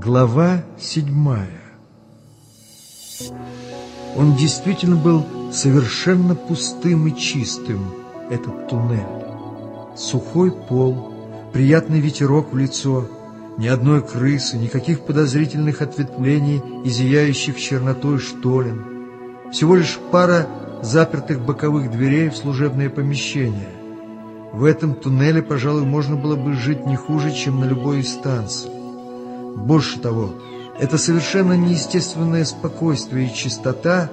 Глава седьмая Он действительно был совершенно пустым и чистым, этот туннель. Сухой пол, приятный ветерок в лицо, ни одной крысы, никаких подозрительных ответвлений и зияющих чернотой штолен. Всего лишь пара запертых боковых дверей в служебное помещение. В этом туннеле, пожалуй, можно было бы жить не хуже, чем на любой из станций. Больше того, это совершенно неестественное спокойствие и чистота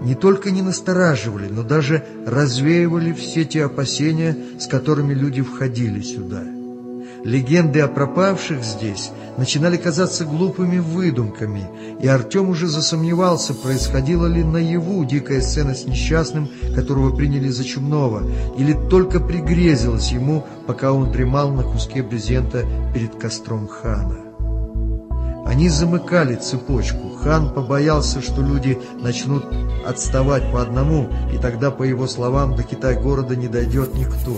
не только не настораживали, но даже развеивали все те опасения, с которыми люди входили сюда. Легенды о пропавших здесь начинали казаться глупыми выдумками, и Артем уже засомневался, происходила ли наяву дикая сцена с несчастным, которого приняли за чумного, или только пригрезилась ему, пока он дремал на куске брезента перед костром хана. Они замыкали цепочку. Хан побоялся, что люди начнут отставать по одному, и тогда, по его словам, до Китай-города не дойдет никто.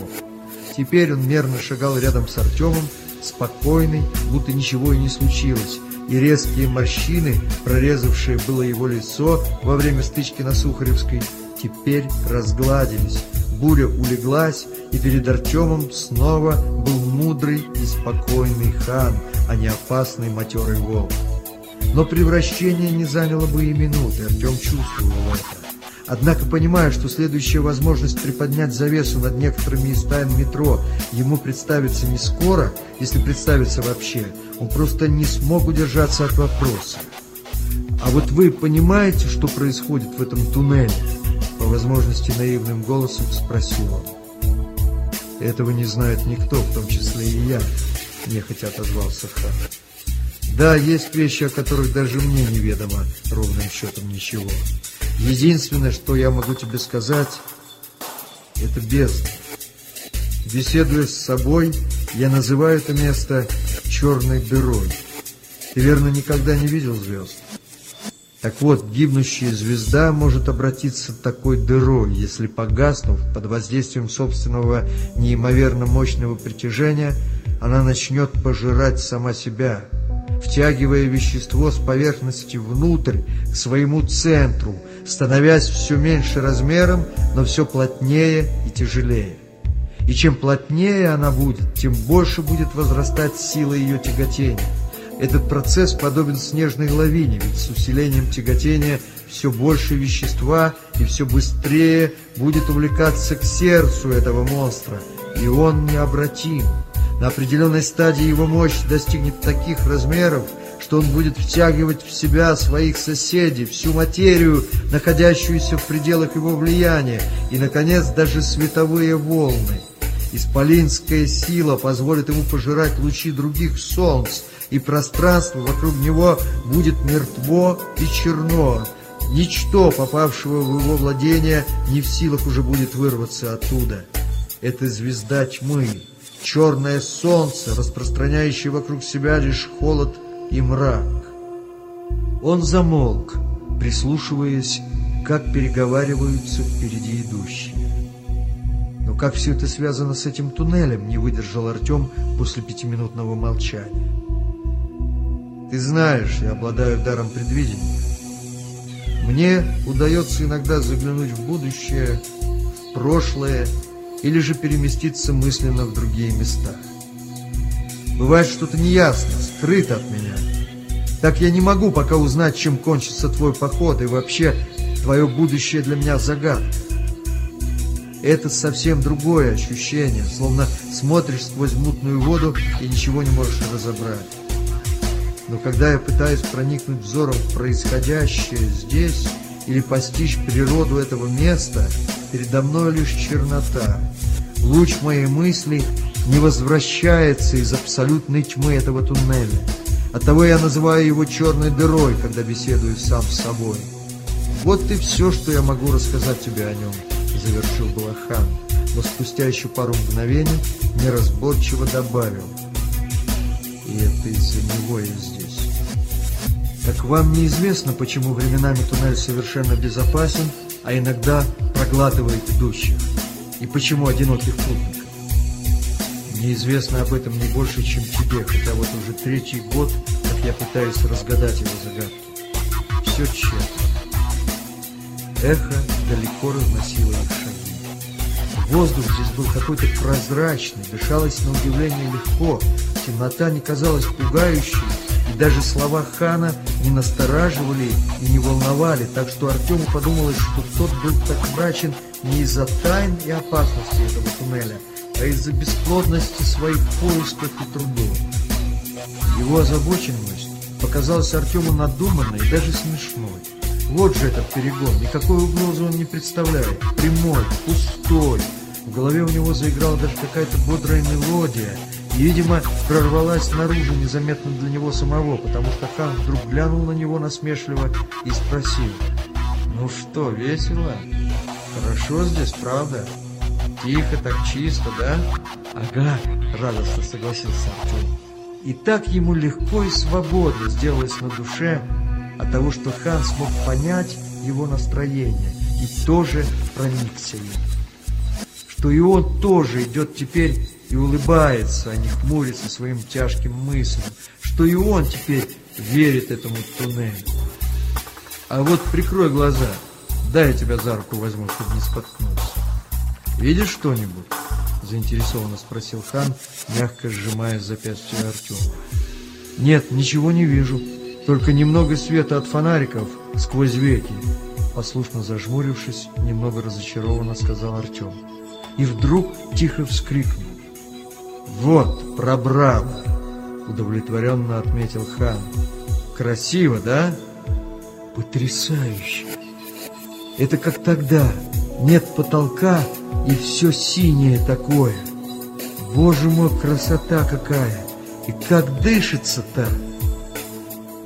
Теперь он мерно шагал рядом с Артемом, спокойный, будто ничего и не случилось, и резкие морщины, прорезавшие было его лицо во время стычки на Сухаревской, теперь разгладились. Буря улеглась, и перед Артемом снова был мудрый и спокойный хан, а не опасный матерый волк. Но превращение не заняло бы и минуты, Артем чувствовал это. Однако, понимая, что следующая возможность приподнять завесу над некоторыми местами метро ему представится не скоро, если представится вообще, он просто не смог удержаться от вопроса. «А вот вы понимаете, что происходит в этом туннеле?» По возможности наивным голосом спросил он. «Этого не знает никто, в том числе и я», — нехотя отозвался хан. «Да, есть вещи, о которых даже мне неведомо ровным счетом ничего. Единственное, что я могу тебе сказать, это бездна. Беседуя с собой, я называю это место черной дырой. Ты, верно, никогда не видел звезд? Так вот, гибнущая звезда может обратиться такой дырой, если, погаснув под воздействием собственного неимоверно мощного притяжения, она начнет пожирать сама себя, втягивая вещество с поверхности внутрь, к своему центру, становясь все меньше размером, но все плотнее и тяжелее. И чем плотнее она будет, тем больше будет возрастать сила ее тяготения. Этот процесс подобен снежной лавине, ведь с усилением тяготения все больше вещества и все быстрее будет увлекаться к сердцу этого монстра, и он необратим. На определенной стадии его мощь достигнет таких размеров, что он будет втягивать в себя своих соседей, всю материю, находящуюся в пределах его влияния, и, наконец, даже световые волны. Исполинская сила позволит ему пожирать лучи других солнц, и пространство вокруг него будет мертво и черно. Ничто, попавшего в его владение, не в силах уже будет вырваться оттуда. Это звезда тьмы, черное солнце, распространяющее вокруг себя лишь холод и мрак. Он замолк, прислушиваясь, как переговариваются впереди идущие. Но как все это связано с этим туннелем, не выдержал Артем после пятиминутного молчания. Ты знаешь, я обладаю даром предвидения. Мне удается иногда заглянуть в будущее, в прошлое, или же переместиться мысленно в другие места. Бывает что-то неясно, скрыто от меня. Так я не могу пока узнать, чем кончится твой поход, и вообще твое будущее для меня загадка. Это совсем другое ощущение, словно смотришь сквозь мутную воду и ничего не можешь разобрать. Но когда я пытаюсь проникнуть взором в происходящее здесь или постичь природу этого места, передо мной лишь чернота. Луч моей мысли не возвращается из абсолютной тьмы этого туннеля. Оттого я называю его черной дырой, когда беседую сам с собой. Вот и все, что я могу рассказать тебе о нем, завершил Балахан, но спустя еще пару мгновений неразборчиво добавил. И это из-за него я здесь. Так вам неизвестно, почему временами туннель совершенно безопасен, а иногда проглатывает идущих? И почему одиноких путников? Мне известно об этом не больше, чем тебе, хотя вот уже третий год я пытаюсь разгадать его загадки. Все тщетно. Эхо далеко разносило их шаги. Воздух здесь был какой-то прозрачный, дышалось на удивление легко, темнота не казалась пугающей, даже слова хана не настораживали и не волновали, так что Артему подумалось, что тот был так мрачен не из-за тайн и опасности этого туннеля, а из-за бесплодности своих поисков и трудов. Его озабоченность показалась Артему надуманной и даже смешной. Вот же этот перегон, никакой угрозы он не представляет, прямой, пустой. В голове у него заиграла даже какая-то бодрая мелодия, и, видимо, прорвалась наружу незаметно для него самого, потому что хан вдруг глянул на него насмешливо и спросил, «Ну что, весело? Хорошо здесь, правда? Тихо, так чисто, да?» «Ага», — радостно согласился Артем. И так ему легко и свободно сделалось на душе от того, что хан смог понять его настроение и тоже проникся им. Что и он тоже идет теперь и улыбается, а не хмурится своим тяжким мыслям, что и он теперь верит этому туннелю. А вот прикрой глаза, дай я тебя за руку возьму, чтобы не споткнуться. Видишь что-нибудь? Заинтересованно спросил хан, мягко сжимая запястье Артема. Нет, ничего не вижу, только немного света от фонариков сквозь веки. Послушно зажмурившись, немного разочарованно сказал Артем. И вдруг тихо вскрикнул. «Вот, пробрал!» — удовлетворенно отметил хан. «Красиво, да?» «Потрясающе! Это как тогда. Нет потолка, и все синее такое. Боже мой, красота какая! И как дышится-то!»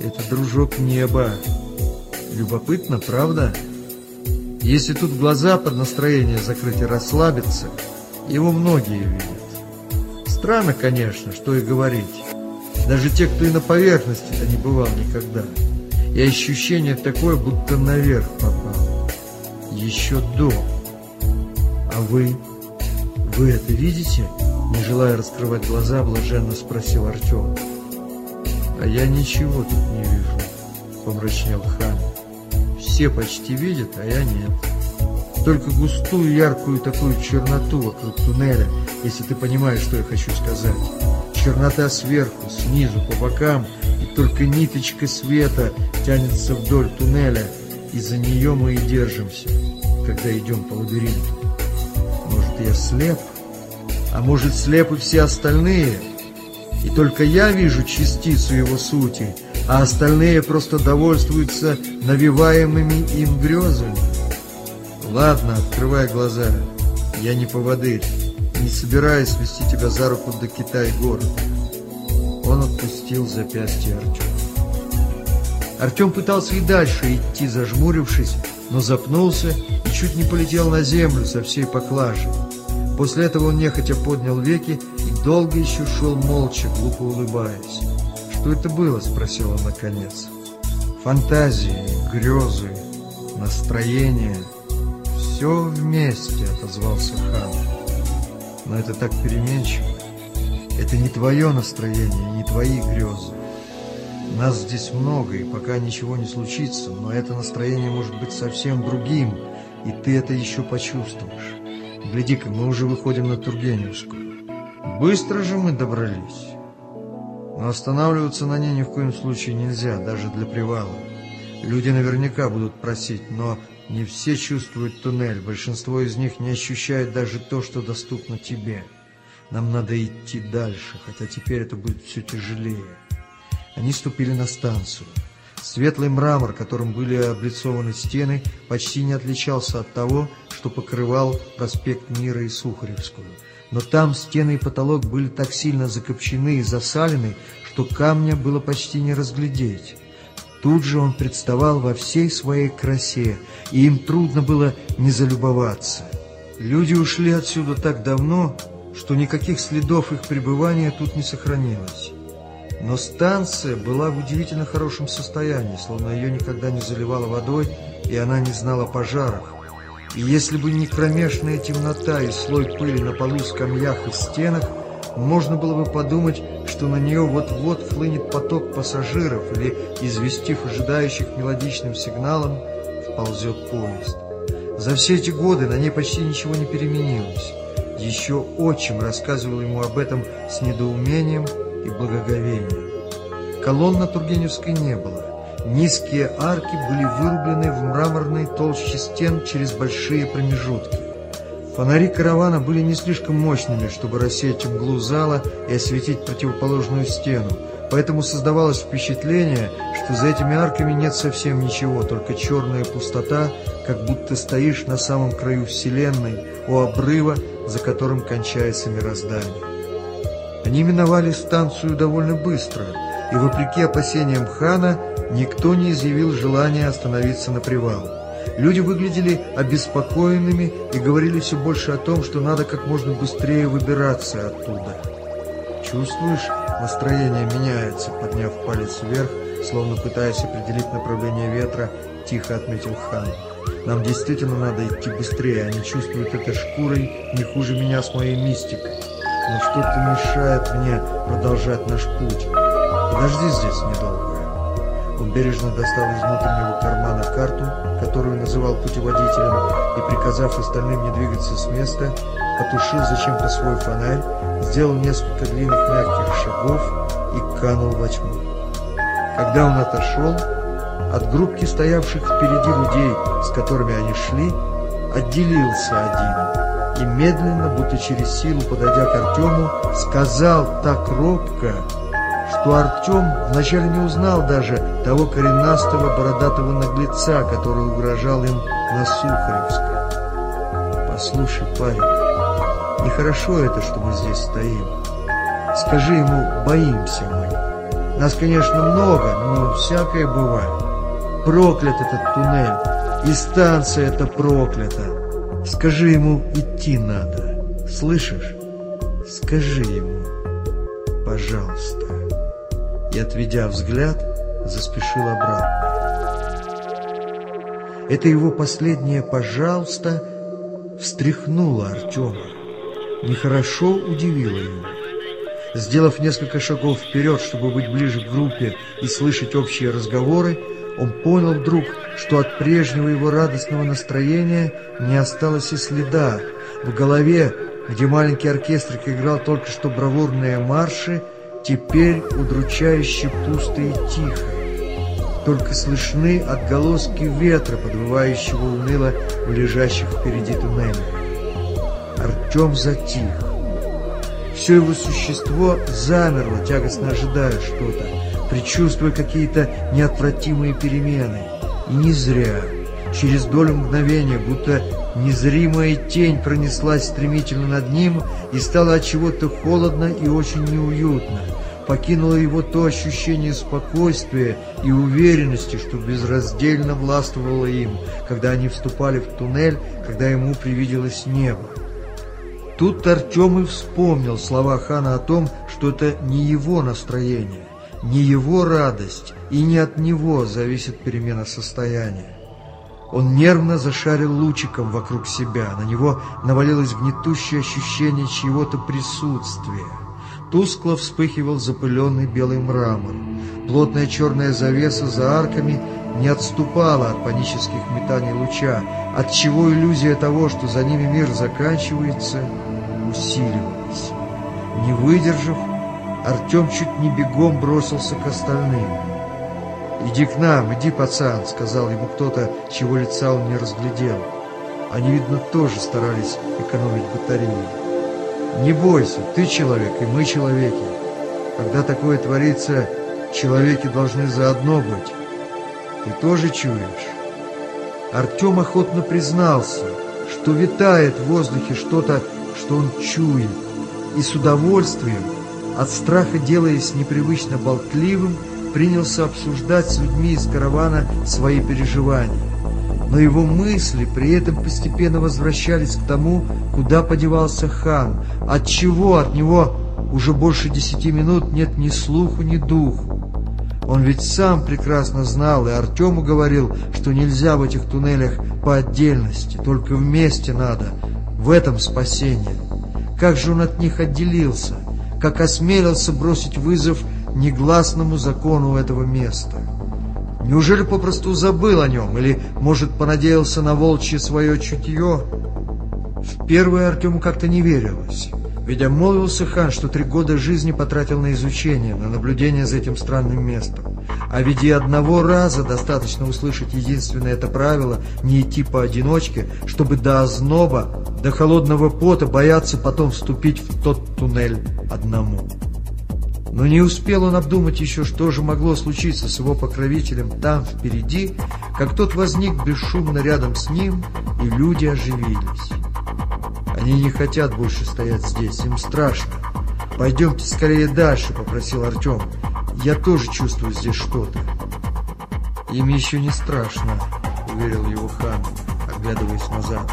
«Это, дружок, небо. Любопытно, правда?» Если тут глаза под настроение закрыть и расслабиться, его многие видят. Странно, конечно, что и говорить. Даже те, кто и на поверхности-то не бывал никогда. И ощущение такое, будто наверх попал. Еще до. А вы? Вы это видите? Не желая раскрывать глаза, блаженно спросил Артем. А я ничего тут не вижу, помрачнел хан. Все почти видят, а я нет только густую яркую такую черноту вокруг туннеля, если ты понимаешь, что я хочу сказать. Чернота сверху, снизу, по бокам, и только ниточка света тянется вдоль туннеля, и за нее мы и держимся, когда идем по лабиринту. Может, я слеп? А может, слепы все остальные? И только я вижу частицу его сути, а остальные просто довольствуются навиваемыми им грезами. Ладно, открывай глаза. Я не поводырь. Не собираюсь вести тебя за руку до Китай-города. Он отпустил запястье Артема. Артем пытался и дальше идти, зажмурившись, но запнулся и чуть не полетел на землю со всей поклажей. После этого он нехотя поднял веки и долго еще шел молча, глупо улыбаясь. «Что это было?» – спросил он наконец. «Фантазии, грезы, настроение». «Все вместе», — отозвался хан. «Но это так переменчиво. Это не твое настроение, не твои грезы. Нас здесь много, и пока ничего не случится, но это настроение может быть совсем другим, и ты это еще почувствуешь. Гляди-ка, мы уже выходим на Тургеневскую. Быстро же мы добрались. Но останавливаться на ней ни в коем случае нельзя, даже для привала. Люди наверняка будут просить, но не все чувствуют туннель, большинство из них не ощущает даже то, что доступно тебе. Нам надо идти дальше, хотя теперь это будет все тяжелее. Они ступили на станцию. Светлый мрамор, которым были облицованы стены, почти не отличался от того, что покрывал проспект Мира и Сухаревскую. Но там стены и потолок были так сильно закопчены и засалены, что камня было почти не разглядеть. Тут же он представал во всей своей красе, и им трудно было не залюбоваться. Люди ушли отсюда так давно, что никаких следов их пребывания тут не сохранилось. Но станция была в удивительно хорошем состоянии, словно ее никогда не заливало водой, и она не знала пожаров. И если бы не кромешная темнота и слой пыли на полу, скамьях и стенах, можно было бы подумать, что на нее вот-вот хлынет поток пассажиров или, известив ожидающих мелодичным сигналом, вползет поезд. За все эти годы на ней почти ничего не переменилось. Еще отчим рассказывал ему об этом с недоумением и благоговением. Колонн на Тургеневской не было. Низкие арки были вырублены в мраморной толще стен через большие промежутки. Фонари каравана были не слишком мощными, чтобы рассеять мглу зала и осветить противоположную стену, поэтому создавалось впечатление, что за этими арками нет совсем ничего, только черная пустота, как будто стоишь на самом краю Вселенной, у обрыва, за которым кончается мироздание. Они миновали станцию довольно быстро, и, вопреки опасениям хана, никто не изъявил желания остановиться на привал. Люди выглядели обеспокоенными и говорили все больше о том, что надо как можно быстрее выбираться оттуда. «Чувствуешь, настроение меняется», — подняв палец вверх, словно пытаясь определить направление ветра, тихо отметил хан. «Нам действительно надо идти быстрее, они чувствуют это шкурой не хуже меня с моей мистикой. Но что-то мешает мне продолжать наш путь. Подожди здесь недолго». Он бережно достал из внутреннего кармана карту, которую называл путеводителем, и, приказав остальным не двигаться с места, потушил зачем-то свой фонарь, сделал несколько длинных мягких шагов и канул во тьму. Когда он отошел, от группки стоявших впереди людей, с которыми они шли, отделился один и медленно, будто через силу подойдя к Артему, сказал так робко, что Артем вначале не узнал даже того коренастого бородатого наглеца, который угрожал им на Сухаревской. «Послушай, парень, нехорошо это, что мы здесь стоим. Скажи ему, боимся мы. Нас, конечно, много, но всякое бывает. Проклят этот туннель, и станция эта проклята. Скажи ему, идти надо. Слышишь? Скажи ему, пожалуйста» и, отведя взгляд, заспешил обратно. Это его последнее «пожалуйста» встряхнуло Артема, нехорошо удивило его. Сделав несколько шагов вперед, чтобы быть ближе к группе и слышать общие разговоры, он понял вдруг, что от прежнего его радостного настроения не осталось и следа. В голове, где маленький оркестрик играл только что бравурные марши, теперь удручающе пусто и тихо. Только слышны отголоски ветра, подвывающего уныло в лежащих впереди туннелях. Артем затих. Все его существо замерло, тягостно ожидая что-то, предчувствуя какие-то неотвратимые перемены. И не зря. Через долю мгновения, будто незримая тень пронеслась стремительно над ним и стало от чего-то холодно и очень неуютно. Покинуло его то ощущение спокойствия и уверенности, что безраздельно властвовало им, когда они вступали в туннель, когда ему привиделось небо. Тут Артем и вспомнил слова хана о том, что это не его настроение, не его радость, и не от него зависит перемена состояния. Он нервно зашарил лучиком вокруг себя. На него навалилось гнетущее ощущение чьего-то присутствия. Тускло вспыхивал запыленный белый мрамор. Плотная черная завеса за арками не отступала от панических метаний луча, отчего иллюзия того, что за ними мир заканчивается, усиливалась. Не выдержав, Артем чуть не бегом бросился к остальным. «Иди к нам, иди, пацан», — сказал ему кто-то, чего лица он не разглядел. Они, видно, тоже старались экономить батареи. «Не бойся, ты человек, и мы человеки. Когда такое творится, человеки должны заодно быть. Ты тоже чуешь?» Артем охотно признался, что витает в воздухе что-то, что он чует, и с удовольствием, от страха делаясь непривычно болтливым, принялся обсуждать с людьми из каравана свои переживания. Но его мысли при этом постепенно возвращались к тому, куда подевался хан, от чего от него уже больше десяти минут нет ни слуху, ни духу. Он ведь сам прекрасно знал, и Артему говорил, что нельзя в этих туннелях по отдельности, только вместе надо. В этом спасение. Как же он от них отделился? как осмелился бросить вызов негласному закону этого места. Неужели попросту забыл о нем, или, может, понадеялся на волчье свое чутье? В первое Артему как-то не верилось. Ведь обмолвился хан, что три года жизни потратил на изучение, на наблюдение за этим странным местом. А ведь и одного раза достаточно услышать единственное это правило – не идти поодиночке, чтобы до озноба, до холодного пота бояться потом вступить в тот туннель одному. Но не успел он обдумать еще, что же могло случиться с его покровителем там, впереди, как тот возник бесшумно рядом с ним, и люди оживились. Они не хотят больше стоять здесь, им страшно. «Пойдемте скорее дальше», — попросил Артем. «Я тоже чувствую здесь что-то». «Им еще не страшно», — уверил его хан, оглядываясь назад.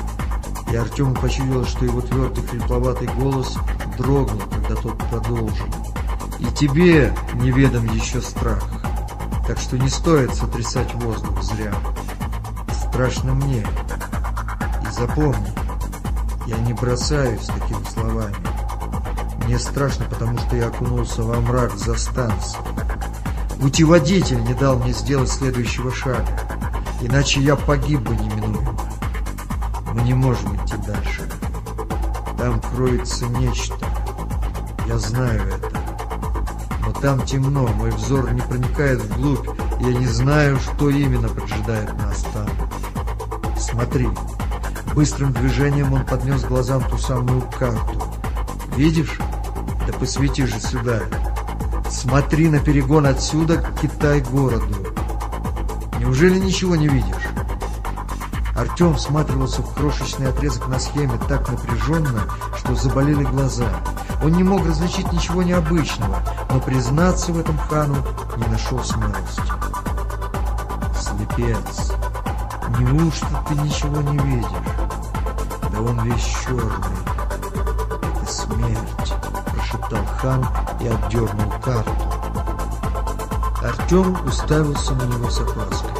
И Артему почудилось, что его твердый хрипловатый голос дрогнул, когда тот продолжил. «И тебе неведом еще страх, так что не стоит сотрясать воздух зря. Страшно мне. И запомни, я не бросаюсь такими словами. Мне страшно, потому что я окунулся во мрак за станцией. Путеводитель не дал мне сделать следующего шага, иначе я погиб бы неминуемо. Мы не можем идти дальше. Там кроется нечто. Я знаю это. Там темно, мой взор не проникает вглубь, я не знаю, что именно поджидает нас там. Смотри. Быстрым движением он поднес глазам ту самую карту. «Видишь? Да посвети же сюда. Смотри на перегон отсюда к Китай-городу. Неужели ничего не видишь?» Артем всматривался в крошечный отрезок на схеме так напряженно, что заболели глаза. Он не мог различить ничего необычного, но признаться в этом хану не нашел смелости. «Слепец, неужто ты ничего не видишь?» он весь черный. Это смерть, прошептал хан и отдернул карту. Артем уставился на него с опаской.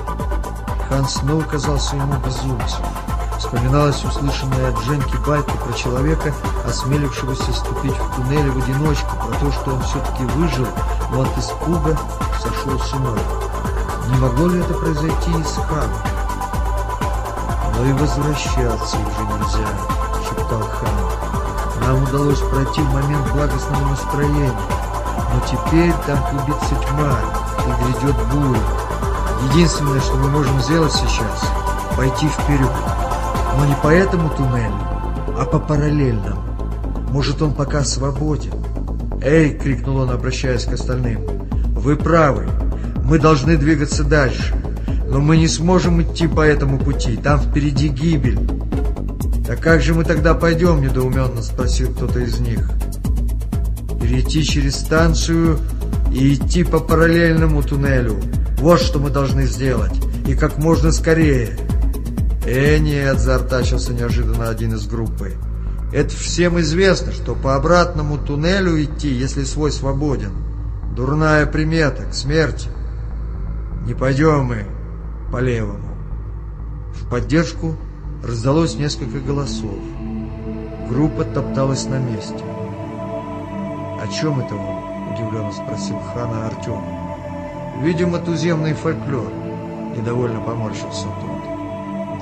Хан снова казался ему безумцем. Вспоминалась услышанная от Женьки байка про человека, осмелившегося ступить в туннеле в одиночку, про то, что он все-таки выжил, но от испуга сошел с ума. Не могло ли это произойти и с ханом? «Но и возвращаться уже нельзя», — шептал хан. «Нам удалось пройти в момент благостного настроения, но теперь там клубится тьма и грядет буря. Единственное, что мы можем сделать сейчас — пойти вперед. Но не по этому туннелю, а по параллельному. Может, он пока свободен?» «Эй!» — крикнул он, обращаясь к остальным. «Вы правы. Мы должны двигаться дальше. Но мы не сможем идти по этому пути, там впереди гибель. «Так как же мы тогда пойдем?» – недоуменно спросил кто-то из них. «Перейти через станцию и идти по параллельному туннелю. Вот что мы должны сделать. И как можно скорее». «Э, нет», – заортачился неожиданно один из группы. «Это всем известно, что по обратному туннелю идти, если свой свободен. Дурная примета, к смерти. Не пойдем мы» по левому. В поддержку раздалось несколько голосов. Группа топталась на месте. «О чем это он?» – удивленно спросил хана Артем. «Видимо, туземный фольклор», – недовольно поморщился тот.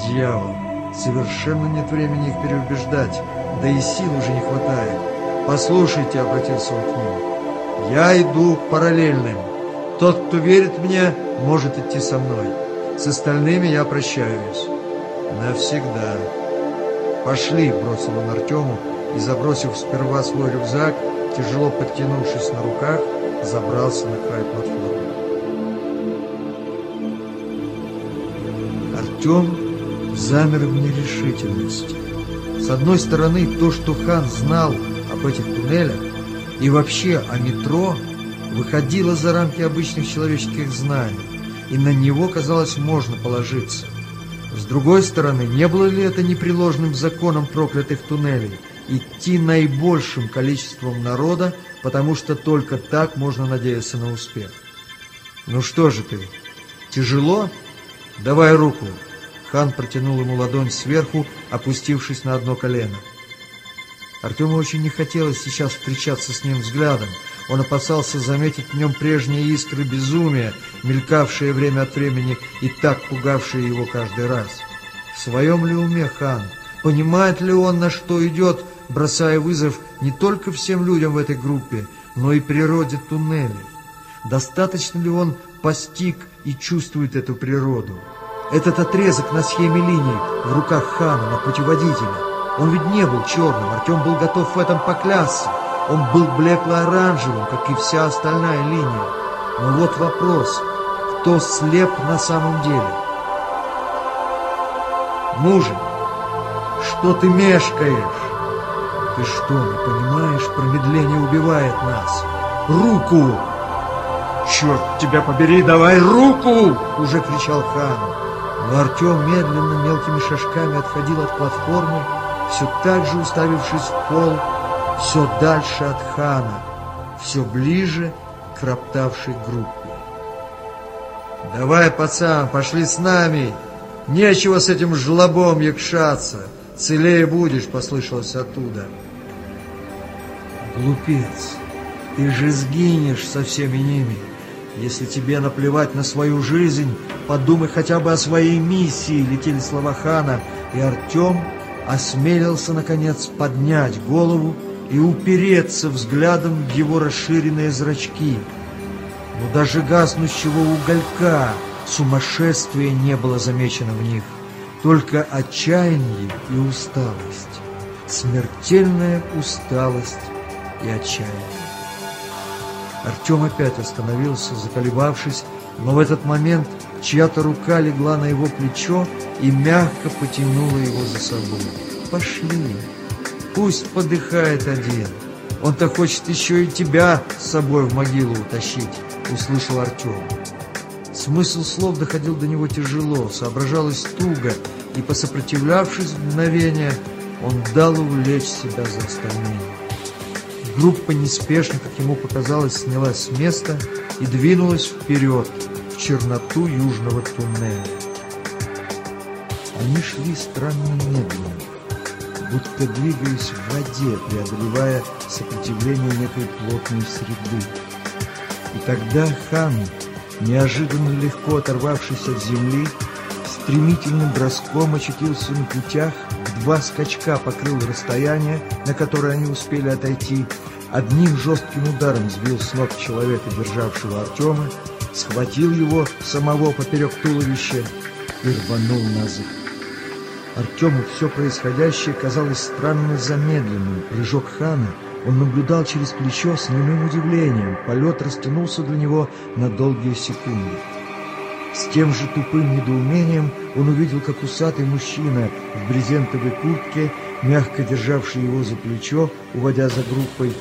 «Дьявол! Совершенно нет времени их переубеждать, да и сил уже не хватает. Послушайте», – обратился он к ним, – «я иду параллельным. Тот, кто верит мне, может идти со мной». С остальными я прощаюсь. Навсегда. Пошли, бросил он Артему и, забросив сперва свой рюкзак, тяжело подтянувшись на руках, забрался на край платформы. Артем замер в нерешительности. С одной стороны, то, что хан знал об этих туннелях и вообще о метро, выходило за рамки обычных человеческих знаний и на него, казалось, можно положиться. С другой стороны, не было ли это непреложным законом проклятых туннелей идти наибольшим количеством народа, потому что только так можно надеяться на успех? «Ну что же ты, тяжело? Давай руку!» Хан протянул ему ладонь сверху, опустившись на одно колено. Артему очень не хотелось сейчас встречаться с ним взглядом. Он опасался заметить в нем прежние искры безумия, мелькавшие время от времени и так пугавшие его каждый раз. В своем ли уме хан? Понимает ли он, на что идет, бросая вызов не только всем людям в этой группе, но и природе туннеля? Достаточно ли он постиг и чувствует эту природу? Этот отрезок на схеме линии в руках хана, на путеводителе. Он ведь не был черным, Артем был готов в этом поклясться. Он был блекло-оранжевым, как и вся остальная линия. Но вот вопрос, кто слеп на самом деле? Мужик, что ты мешкаешь? Ты что, не понимаешь, промедление убивает нас? Руку! Черт тебя побери, давай руку! Уже кричал хан. Но Артем медленно, мелкими шажками отходил от платформы, все так же уставившись в пол, все дальше от хана, все ближе к роптавшей группе. «Давай, пацан, пошли с нами! Нечего с этим жлобом якшаться! Целее будешь!» — послышалось оттуда. «Глупец! Ты же сгинешь со всеми ними!» Если тебе наплевать на свою жизнь, подумай хотя бы о своей миссии, летели слова хана, и Артем осмелился, наконец, поднять голову и упереться взглядом в его расширенные зрачки. Но даже гаснущего уголька сумасшествия не было замечено в них, только отчаяние и усталость, смертельная усталость и отчаяние. Артем опять остановился, заколебавшись, но в этот момент чья-то рука легла на его плечо и мягко потянула его за собой. «Пошли, пусть подыхает один. Он-то хочет еще и тебя с собой в могилу утащить», — услышал Артем. Смысл слов доходил до него тяжело, соображалось туго, и, посопротивлявшись мгновение, он дал увлечь себя за остальными. Группа неспешно, как ему показалось, снялась с места и двинулась вперед, в черноту южного туннеля. Они шли странно медленно, будто двигаясь в воде, преодолевая сопротивление некой плотной среды. И тогда хан, неожиданно легко оторвавшись от земли, стремительным броском очутился на путях, два скачка покрыл расстояние, на которое они успели отойти, одним жестким ударом сбил с ног человека, державшего Артема, схватил его самого поперек туловища и рванул назад. Артему все происходящее казалось странно замедленным. Прыжок хана он наблюдал через плечо с немым удивлением. Полет растянулся для него на долгие секунды. С тем же тупым недоумением он увидел, как усатый мужчина в брезентовой куртке, мягко державший его за плечо, уводя за группой,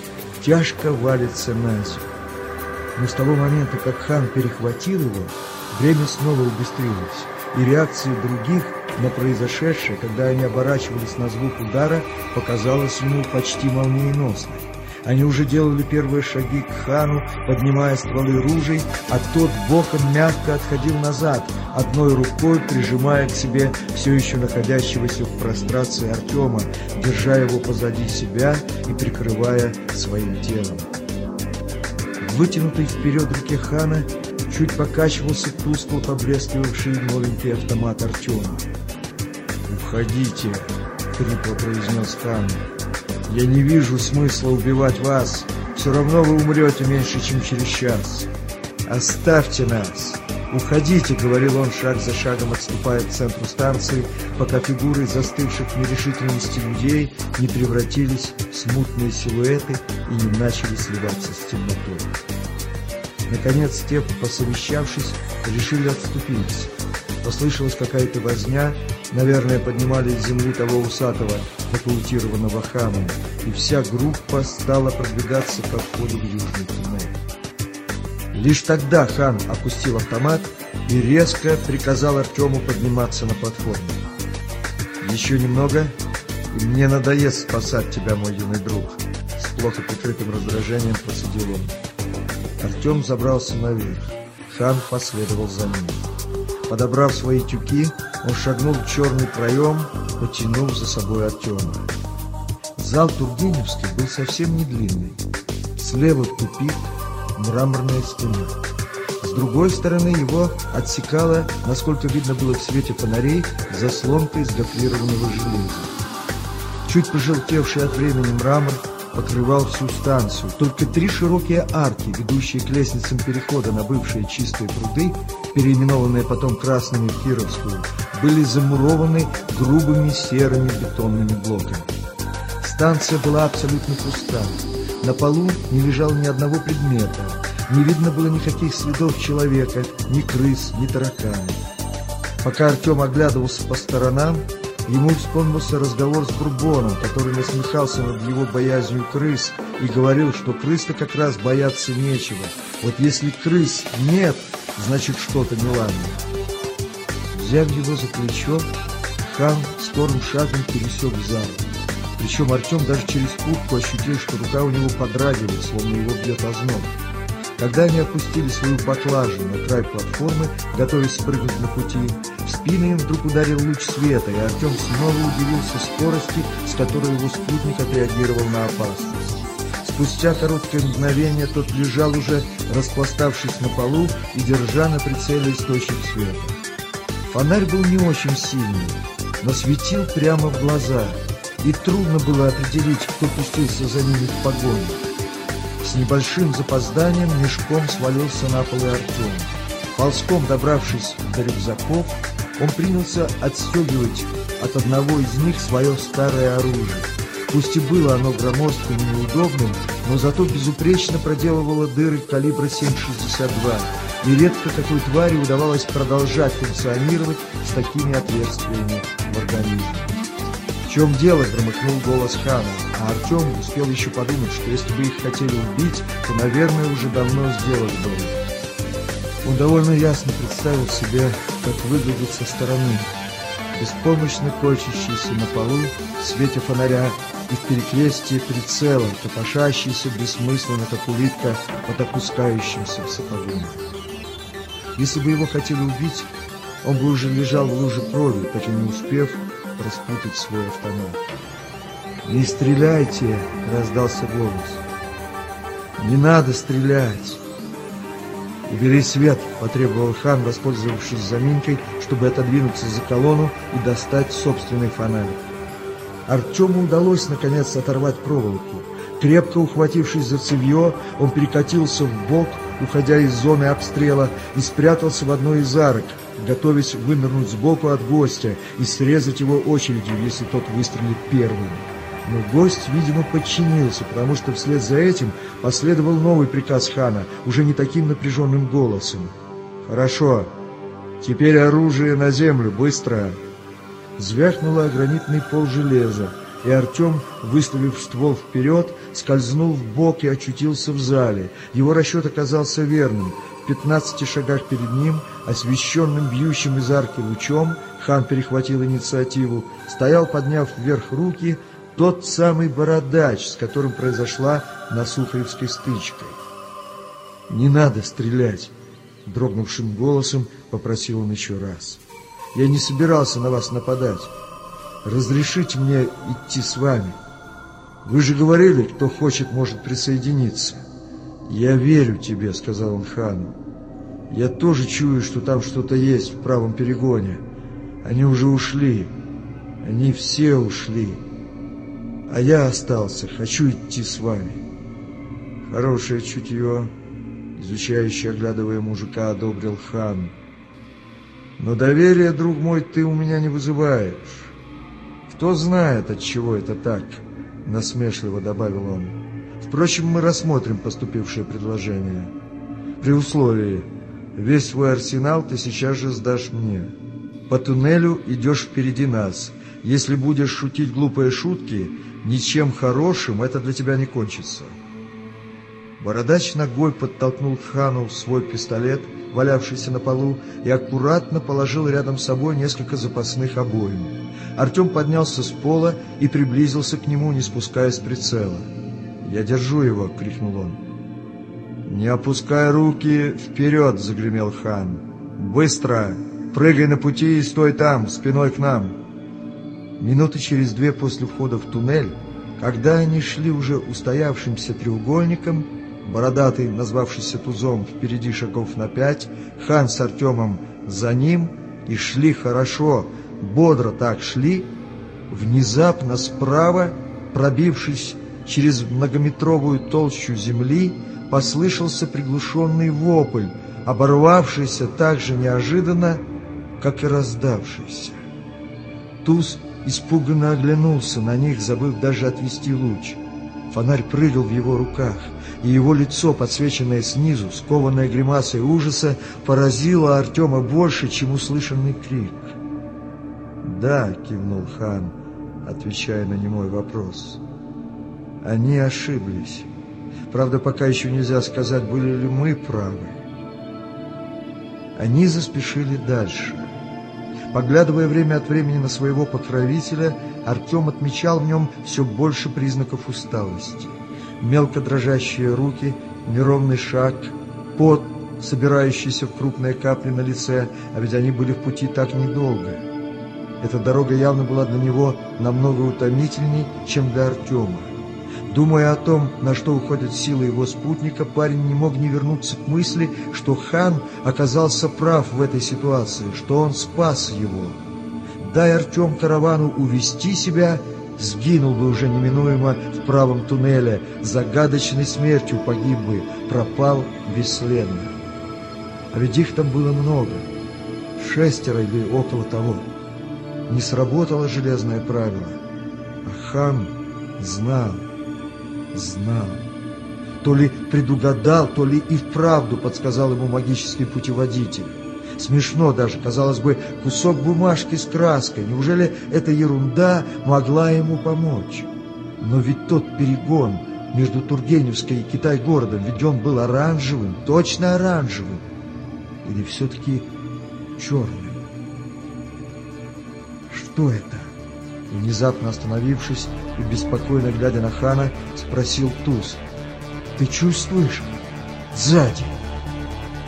тяжко валится на землю. Но с того момента, как хан перехватил его, время снова убыстрилось, и реакция других на произошедшее, когда они оборачивались на звук удара, показалась ему почти молниеносной. Они уже делали первые шаги к хану, поднимая стволы ружей, а тот боком мягко отходил назад, одной рукой прижимая к себе все еще находящегося в прострации Артема, держа его позади себя и прикрывая своим телом. Вытянутый вперед руке хана чуть покачивался тускло поблескивавший новенький автомат Артема. «Уходите!» — хрипло произнес хан. Я не вижу смысла убивать вас. Все равно вы умрете меньше, чем через час. Оставьте нас. «Уходите», — говорил он, шаг за шагом отступая к центру станции, пока фигуры застывших в нерешительности людей не превратились в смутные силуэты и не начали сливаться с темнотой. Наконец, те, посовещавшись, решили отступить. Послышалась какая-то возня, наверное, поднимали с земли того усатого, нокаутированного хамом, и вся группа стала продвигаться по входу в южный туннель. Лишь тогда хан опустил автомат и резко приказал Артему подниматься на платформу. «Еще немного, и мне надоест спасать тебя, мой юный друг», с плохо прикрытым раздражением процедил он. Артем забрался наверх. Хан последовал за ним. Подобрав свои тюки, он шагнул в черный проем, потянув за собой Артема. Зал Тургеневский был совсем не длинный. Слева тупик, мраморная стена. С другой стороны его отсекала, насколько видно было в свете фонарей, заслонка из гофрированного железа. Чуть пожелтевший от времени мрамор покрывал всю станцию. Только три широкие арки, ведущие к лестницам перехода на бывшие чистые пруды, переименованные потом красными в Кировскую, были замурованы грубыми серыми бетонными блоками. Станция была абсолютно пуста. На полу не лежало ни одного предмета. Не видно было никаких следов человека, ни крыс, ни тараканов. Пока Артем оглядывался по сторонам, ему вспомнился разговор с Бурбоном, который насмехался над его боязнью крыс и говорил, что крыс-то как раз бояться нечего. Вот если крыс нет, значит что-то неладно. Взяв его за плечо, хан скорым шагом пересек зал. Причем Артем даже через куртку ощутил, что рука у него подрагивает, словно его бьет озноб. Когда они опустили свою поклажу на край платформы, готовясь спрыгнуть на пути, в спину им вдруг ударил луч света, и Артем снова удивился скорости, с которой его спутник отреагировал на опасность. Спустя короткое мгновение тот лежал уже, распластавшись на полу и держа на прицеле источник света. Фонарь был не очень сильный, но светил прямо в глаза – и трудно было определить, кто пустился за ними в погоню. С небольшим запозданием мешком свалился на пол и Артем. Ползком добравшись до рюкзаков, он принялся отстегивать от одного из них свое старое оружие. Пусть и было оно громоздким и неудобным, но зато безупречно проделывало дыры калибра 7,62, и редко какой твари удавалось продолжать функционировать с такими отверстиями в организме чем дело?» – громыхнул голос хана, а Артем успел еще подумать, что если бы их хотели убить, то, наверное, уже давно сделали бы Он довольно ясно представил себе, как выглядит со стороны, беспомощно кочащийся на полу в свете фонаря и в перекрестии прицела, копошащийся бессмысленно, как улитка под опускающимся в сапогу. Если бы его хотели убить, он бы уже лежал в луже крови, так и не успев распутать свой автомат. «Не стреляйте!» — раздался голос. «Не надо стрелять!» «Убери свет!» — потребовал хан, воспользовавшись заминкой, чтобы отодвинуться за колонну и достать собственный фонарик. Артему удалось, наконец, оторвать проволоку. Крепко ухватившись за цевье, он перекатился в бок, уходя из зоны обстрела, и спрятался в одной из арок — готовясь вынырнуть сбоку от гостя и срезать его очередью, если тот выстрелит первым. Но гость, видимо, подчинился, потому что вслед за этим последовал новый приказ хана, уже не таким напряженным голосом. «Хорошо, теперь оружие на землю, быстро!» Звякнуло гранитный пол железа, и Артем, выставив ствол вперед, скользнул в бок и очутился в зале. Его расчет оказался верным. В пятнадцати шагах перед ним, освещенным бьющим из арки лучом, хан перехватил инициативу, стоял, подняв вверх руки, тот самый бородач, с которым произошла Насухаревской стычкой. «Не надо стрелять!» — дрогнувшим голосом попросил он еще раз. «Я не собирался на вас нападать. Разрешите мне идти с вами. Вы же говорили, кто хочет, может присоединиться». «Я верю тебе», — сказал он хану. «Я тоже чую, что там что-то есть в правом перегоне. Они уже ушли. Они все ушли. А я остался. Хочу идти с вами». «Хорошее чутье», — изучающий, оглядывая мужика, одобрил хан. «Но доверие, друг мой, ты у меня не вызываешь. Кто знает, от чего это так?» — насмешливо добавил он. Впрочем, мы рассмотрим поступившее предложение. При условии, весь свой арсенал ты сейчас же сдашь мне. По туннелю идешь впереди нас. Если будешь шутить глупые шутки, ничем хорошим это для тебя не кончится. Бородач ногой подтолкнул к хану свой пистолет, валявшийся на полу, и аккуратно положил рядом с собой несколько запасных обоим. Артем поднялся с пола и приблизился к нему, не спуская с прицела. «Я держу его!» — крикнул он. «Не опускай руки! Вперед!» — загремел хан. «Быстро! Прыгай на пути и стой там, спиной к нам!» Минуты через две после входа в туннель Когда они шли уже устоявшимся треугольником, бородатый, назвавшийся Тузом, впереди шагов на пять, хан с Артемом за ним, и шли хорошо, бодро так шли, внезапно справа, пробившись через многометровую толщу земли, послышался приглушенный вопль, оборвавшийся так же неожиданно, как и раздавшийся. Туз испуганно оглянулся на них, забыв даже отвести луч. Фонарь прыгал в его руках, и его лицо, подсвеченное снизу, скованное гримасой ужаса, поразило Артема больше, чем услышанный крик. «Да», — кивнул хан, отвечая на немой вопрос, — «они ошиблись. Правда, пока еще нельзя сказать, были ли мы правы». Они заспешили дальше. Поглядывая время от времени на своего покровителя, Артем отмечал в нем все больше признаков усталости. Мелко дрожащие руки, неровный шаг, пот, собирающийся в крупные капли на лице, а ведь они были в пути так недолго. Эта дорога явно была для него намного утомительней, чем для Артема. Думая о том, на что уходят силы его спутника, парень не мог не вернуться к мысли, что хан оказался прав в этой ситуации, что он спас его. Дай Артем каравану увести себя, сгинул бы уже неминуемо в правом туннеле, загадочной смертью погиб бы, пропал бесследно. А ведь их там было много, шестеро или около того. Не сработало железное правило, а хан знал знал. То ли предугадал, то ли и вправду подсказал ему магический путеводитель. Смешно даже, казалось бы, кусок бумажки с краской. Неужели эта ерунда могла ему помочь? Но ведь тот перегон между Тургеневской и Китай-городом, ведь он был оранжевым, точно оранжевым. Или все-таки черным? Что это? Внезапно остановившись и беспокойно глядя на хана, спросил Туз. «Ты чувствуешь? Сзади!»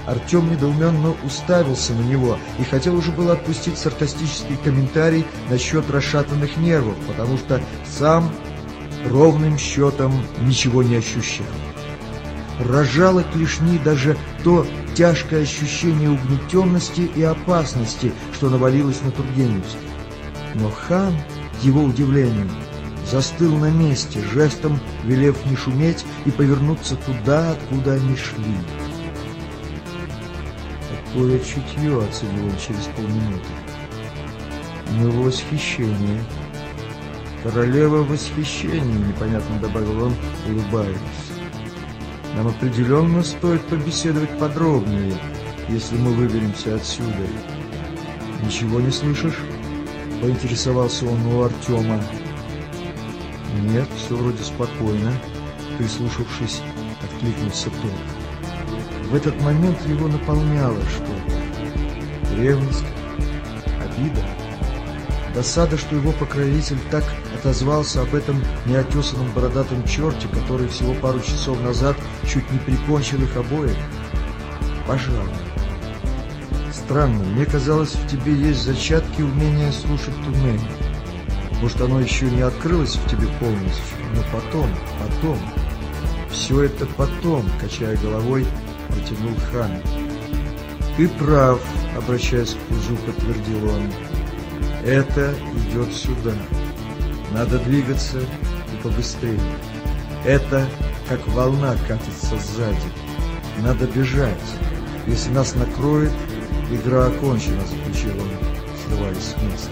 Артем недоуменно уставился на него и хотел уже было отпустить саркастический комментарий насчет расшатанных нервов, потому что сам ровным счетом ничего не ощущал. Рожало клешни даже то тяжкое ощущение угнетенности и опасности, что навалилось на Тургеневский. Но хан его удивлению, застыл на месте, жестом велев не шуметь и повернуться туда, откуда они шли. Такое чутье оценил он через полминуты. У восхищение. Королева восхищения, непонятно добавил он, улыбаясь. Нам определенно стоит побеседовать подробнее, если мы выберемся отсюда. Ничего не слышишь? Поинтересовался он у Артема. Нет, все вроде спокойно. Прислушавшись, откликнулся тот. В этот момент его наполняло что-то. Ревность, обида, досада, что его покровитель так отозвался об этом неотесанном бородатом черте, который всего пару часов назад чуть не прикончил их обоих. Пожалуй. Странно, мне казалось, в тебе есть зачатки умения слушать туннель. Может, оно еще не открылось в тебе полностью, но потом, потом. Все это потом, качая головой, протянул хан. Ты прав, обращаясь к Кузу, подтвердил он. Это идет сюда. Надо двигаться и побыстрее. Это как волна катится сзади. Надо бежать. Если нас накроет, «Игра окончена», — заключил он, срываясь с места.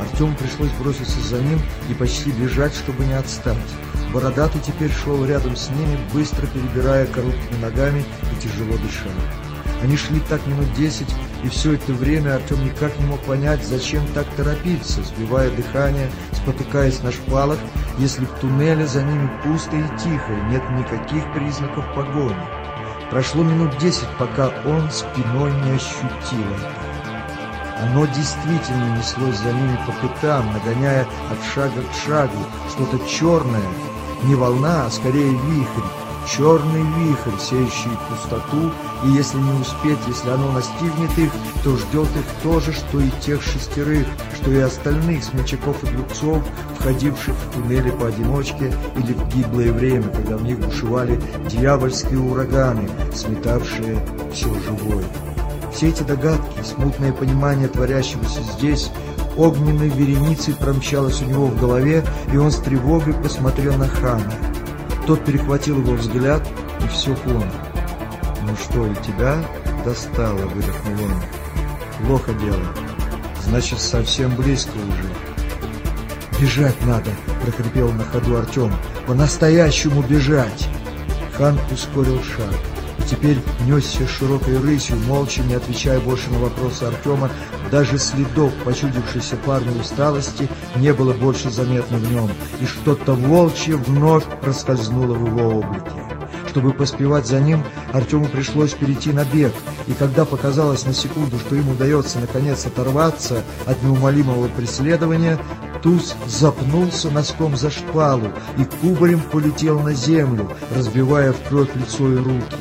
Артему пришлось броситься за ним и почти бежать, чтобы не отстать. Бородатый теперь шел рядом с ними, быстро перебирая короткими ногами и тяжело дыша. Они шли так минут десять, и все это время Артем никак не мог понять, зачем так торопиться, сбивая дыхание, спотыкаясь на шпалах, если в туннеле за ними пусто и тихо, и нет никаких признаков погони. Прошло минут десять, пока он спиной не ощутил это. Оно действительно неслось за ними по пятам, нагоняя от шага к шагу что-то черное, не волна, а скорее вихрь, черный вихрь, сеющий пустоту, и если не успеть, если оно настигнет их, то ждет их то же, что и тех шестерых, что и остальных смельчаков и глупцов, входивших в туннели поодиночке или в гиблое время, когда в них бушевали дьявольские ураганы, сметавшие все живое. Все эти догадки, смутное понимание творящегося здесь, огненной вереницей промчалось у него в голове, и он с тревогой посмотрел на хана. Тот перехватил его взгляд и все понял. «Ну что, и тебя достало?» — выдохнул он. «Плохо дело. Значит, совсем близко уже». «Бежать надо!» — прохрипел на ходу Артем. «По-настоящему бежать!» Хан ускорил шаг теперь несся широкой рысью, молча, не отвечая больше на вопросы Артема. Даже следов почудившейся парной усталости не было больше заметно в нем, и что-то волчье вновь проскользнуло в его облике. Чтобы поспевать за ним, Артему пришлось перейти на бег, и когда показалось на секунду, что ему удается наконец оторваться от неумолимого преследования, Туз запнулся носком за шпалу и кубарем полетел на землю, разбивая в кровь лицо и руки.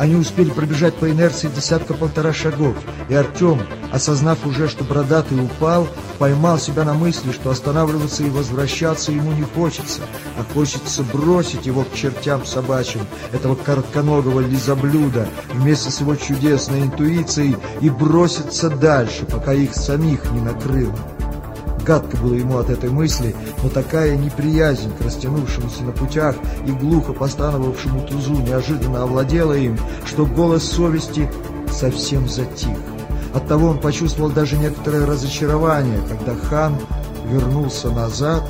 Они успели пробежать по инерции десятка-полтора шагов, и Артем, осознав уже, что бородатый упал, поймал себя на мысли, что останавливаться и возвращаться ему не хочется, а хочется бросить его к чертям собачьим, этого коротконогого лизоблюда, вместе с его чудесной интуицией, и броситься дальше, пока их самих не накрыло. Гадко было ему от этой мысли, но такая неприязнь к растянувшемуся на путях и глухо постановавшему тузу неожиданно овладела им, что голос совести совсем затих. Оттого он почувствовал даже некоторое разочарование, когда хан вернулся назад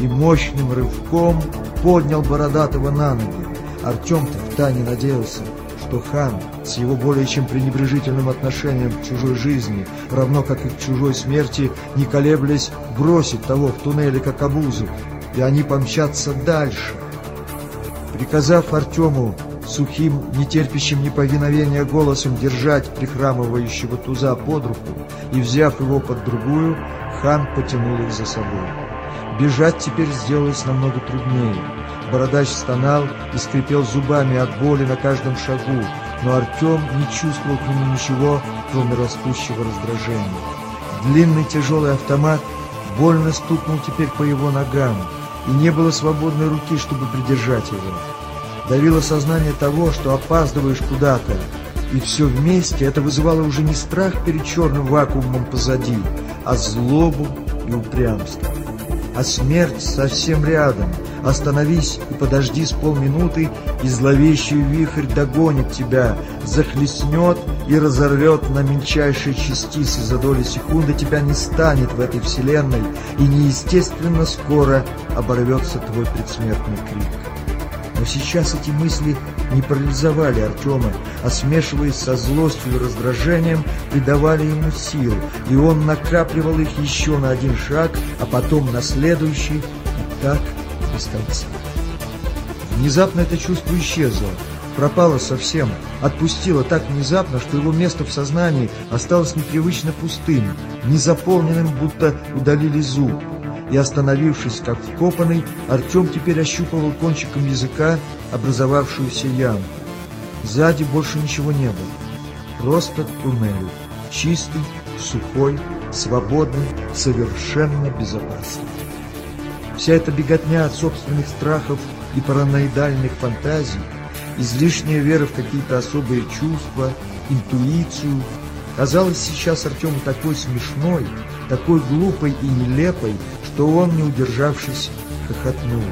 и мощным рывком поднял Бородатого на ноги. Артем-то втайне надеялся, что хан с его более чем пренебрежительным отношением к чужой жизни, равно как и к чужой смерти, не колеблясь, бросит того в туннеле как обузу, и они помчатся дальше. Приказав Артему сухим, нетерпящим неповиновения голосом держать прихрамывающего туза под руку и, взяв его под другую, хан потянул их за собой. Бежать теперь сделалось намного труднее. Бородач стонал и скрипел зубами от боли на каждом шагу, но Артем не чувствовал к нему ничего, кроме растущего раздражения. Длинный тяжелый автомат больно стукнул теперь по его ногам, и не было свободной руки, чтобы придержать его. Давило сознание того, что опаздываешь куда-то, и все вместе это вызывало уже не страх перед черным вакуумом позади, а злобу и упрямство. А смерть совсем рядом — Остановись и подожди с полминуты, и зловещий вихрь догонит тебя, захлестнет и разорвет на мельчайшие частицы за доли секунды. Тебя не станет в этой вселенной, и неестественно скоро оборвется твой предсмертный крик. Но сейчас эти мысли не парализовали Артема, а смешиваясь со злостью и раздражением, придавали ему сил, и он накапливал их еще на один шаг, а потом на следующий, и так конца. Внезапно это чувство исчезло, пропало совсем, отпустило так внезапно, что его место в сознании осталось непривычно пустым, незаполненным, будто удалили зуб. И остановившись, как вкопанный, Артем теперь ощупывал кончиком языка образовавшуюся яму. Сзади больше ничего не было, просто туннель, чистый, сухой, свободный, совершенно безопасный. Вся эта беготня от собственных страхов и параноидальных фантазий, излишняя вера в какие-то особые чувства, интуицию, казалась сейчас Артему такой смешной, такой глупой и нелепой, что он, не удержавшись, хохотнул.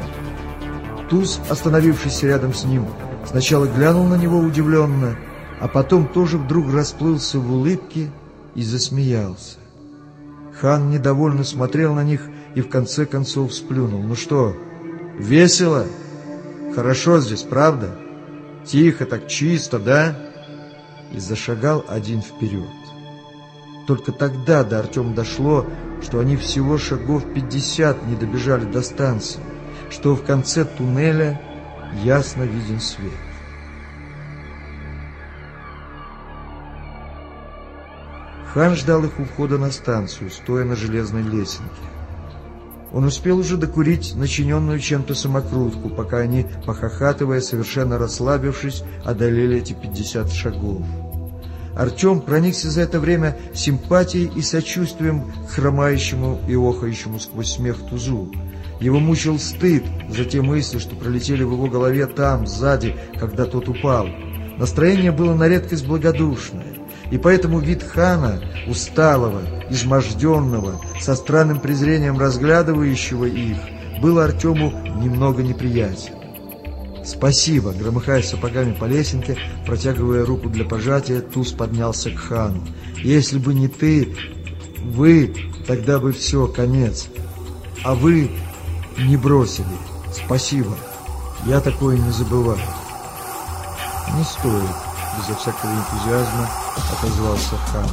Туз, остановившийся рядом с ним, сначала глянул на него удивленно, а потом тоже вдруг расплылся в улыбке и засмеялся. Хан недовольно смотрел на них и в конце концов сплюнул. «Ну что, весело? Хорошо здесь, правда? Тихо, так чисто, да?» И зашагал один вперед. Только тогда до Артема дошло, что они всего шагов пятьдесят не добежали до станции, что в конце туннеля ясно виден свет. Хан ждал их у входа на станцию, стоя на железной лесенке. Он успел уже докурить начиненную чем-то самокрутку, пока они, похохатывая, совершенно расслабившись, одолели эти 50 шагов. Артем проникся за это время симпатией и сочувствием к хромающему и охающему сквозь смех тузу. Его мучил стыд за те мысли, что пролетели в его голове там, сзади, когда тот упал. Настроение было на редкость благодушное, и поэтому вид хана, усталого, изможденного, со странным презрением разглядывающего их, был Артему немного неприятен. «Спасибо!» — громыхая сапогами по лесенке, протягивая руку для пожатия, Туз поднялся к хану. «Если бы не ты, вы, тогда бы все, конец. А вы не бросили. Спасибо. Я такое не забываю». «Не стоит», — безо всякого энтузиазма отозвался хан.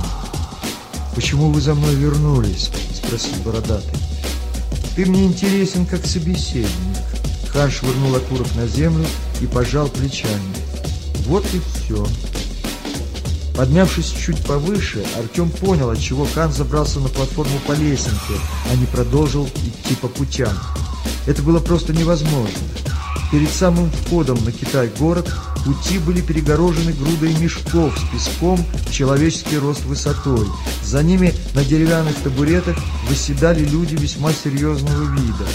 «Почему вы за мной вернулись?» — спросил Бородатый. «Ты мне интересен как собеседник». Хан швырнул окурок на землю и пожал плечами. Вот и все. Поднявшись чуть повыше, Артем понял, отчего Хан забрался на платформу по лесенке, а не продолжил идти по путям. Это было просто невозможно. Перед самым входом на Китай-город пути были перегорожены грудой мешков с песком в человеческий рост высотой. За ними на деревянных табуретах восседали люди весьма серьезного вида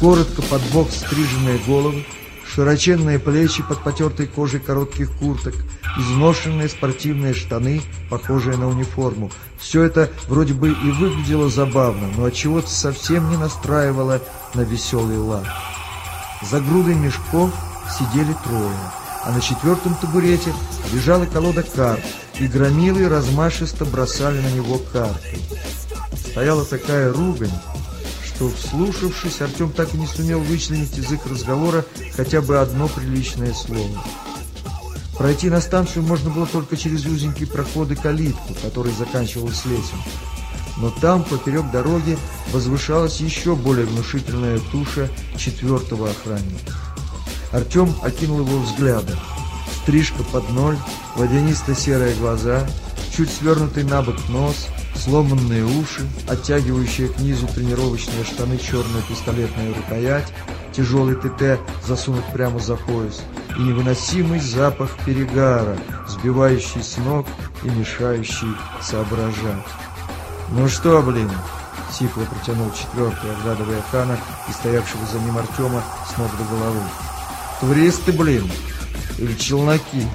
коротко под бок стриженные головы, широченные плечи под потертой кожей коротких курток, изношенные спортивные штаны, похожие на униформу. Все это вроде бы и выглядело забавно, но от чего то совсем не настраивало на веселый лад. За грудой мешков сидели трое, а на четвертом табурете лежала колода карт, и громилы размашисто бросали на него карты. Стояла такая ругань, что, вслушавшись, Артем так и не сумел вычленить из их разговора хотя бы одно приличное слово. Пройти на станцию можно было только через узенький проход и калитку, который заканчивалась лесенкой. Но там, поперек дороги, возвышалась еще более внушительная туша четвертого охранника. Артем окинул его взглядом. Стрижка под ноль, водянисто-серые глаза, чуть свернутый на бок нос, сломанные уши, оттягивающие к низу тренировочные штаны черная пистолетная рукоять, тяжелый ТТ засунут прямо за пояс, и невыносимый запах перегара, сбивающий с ног и мешающий соображать. «Ну что, блин?» — сипло протянул четвертый, оглядывая хана и стоявшего за ним Артема с ног до головы. «Туристы, блин? Или челноки?»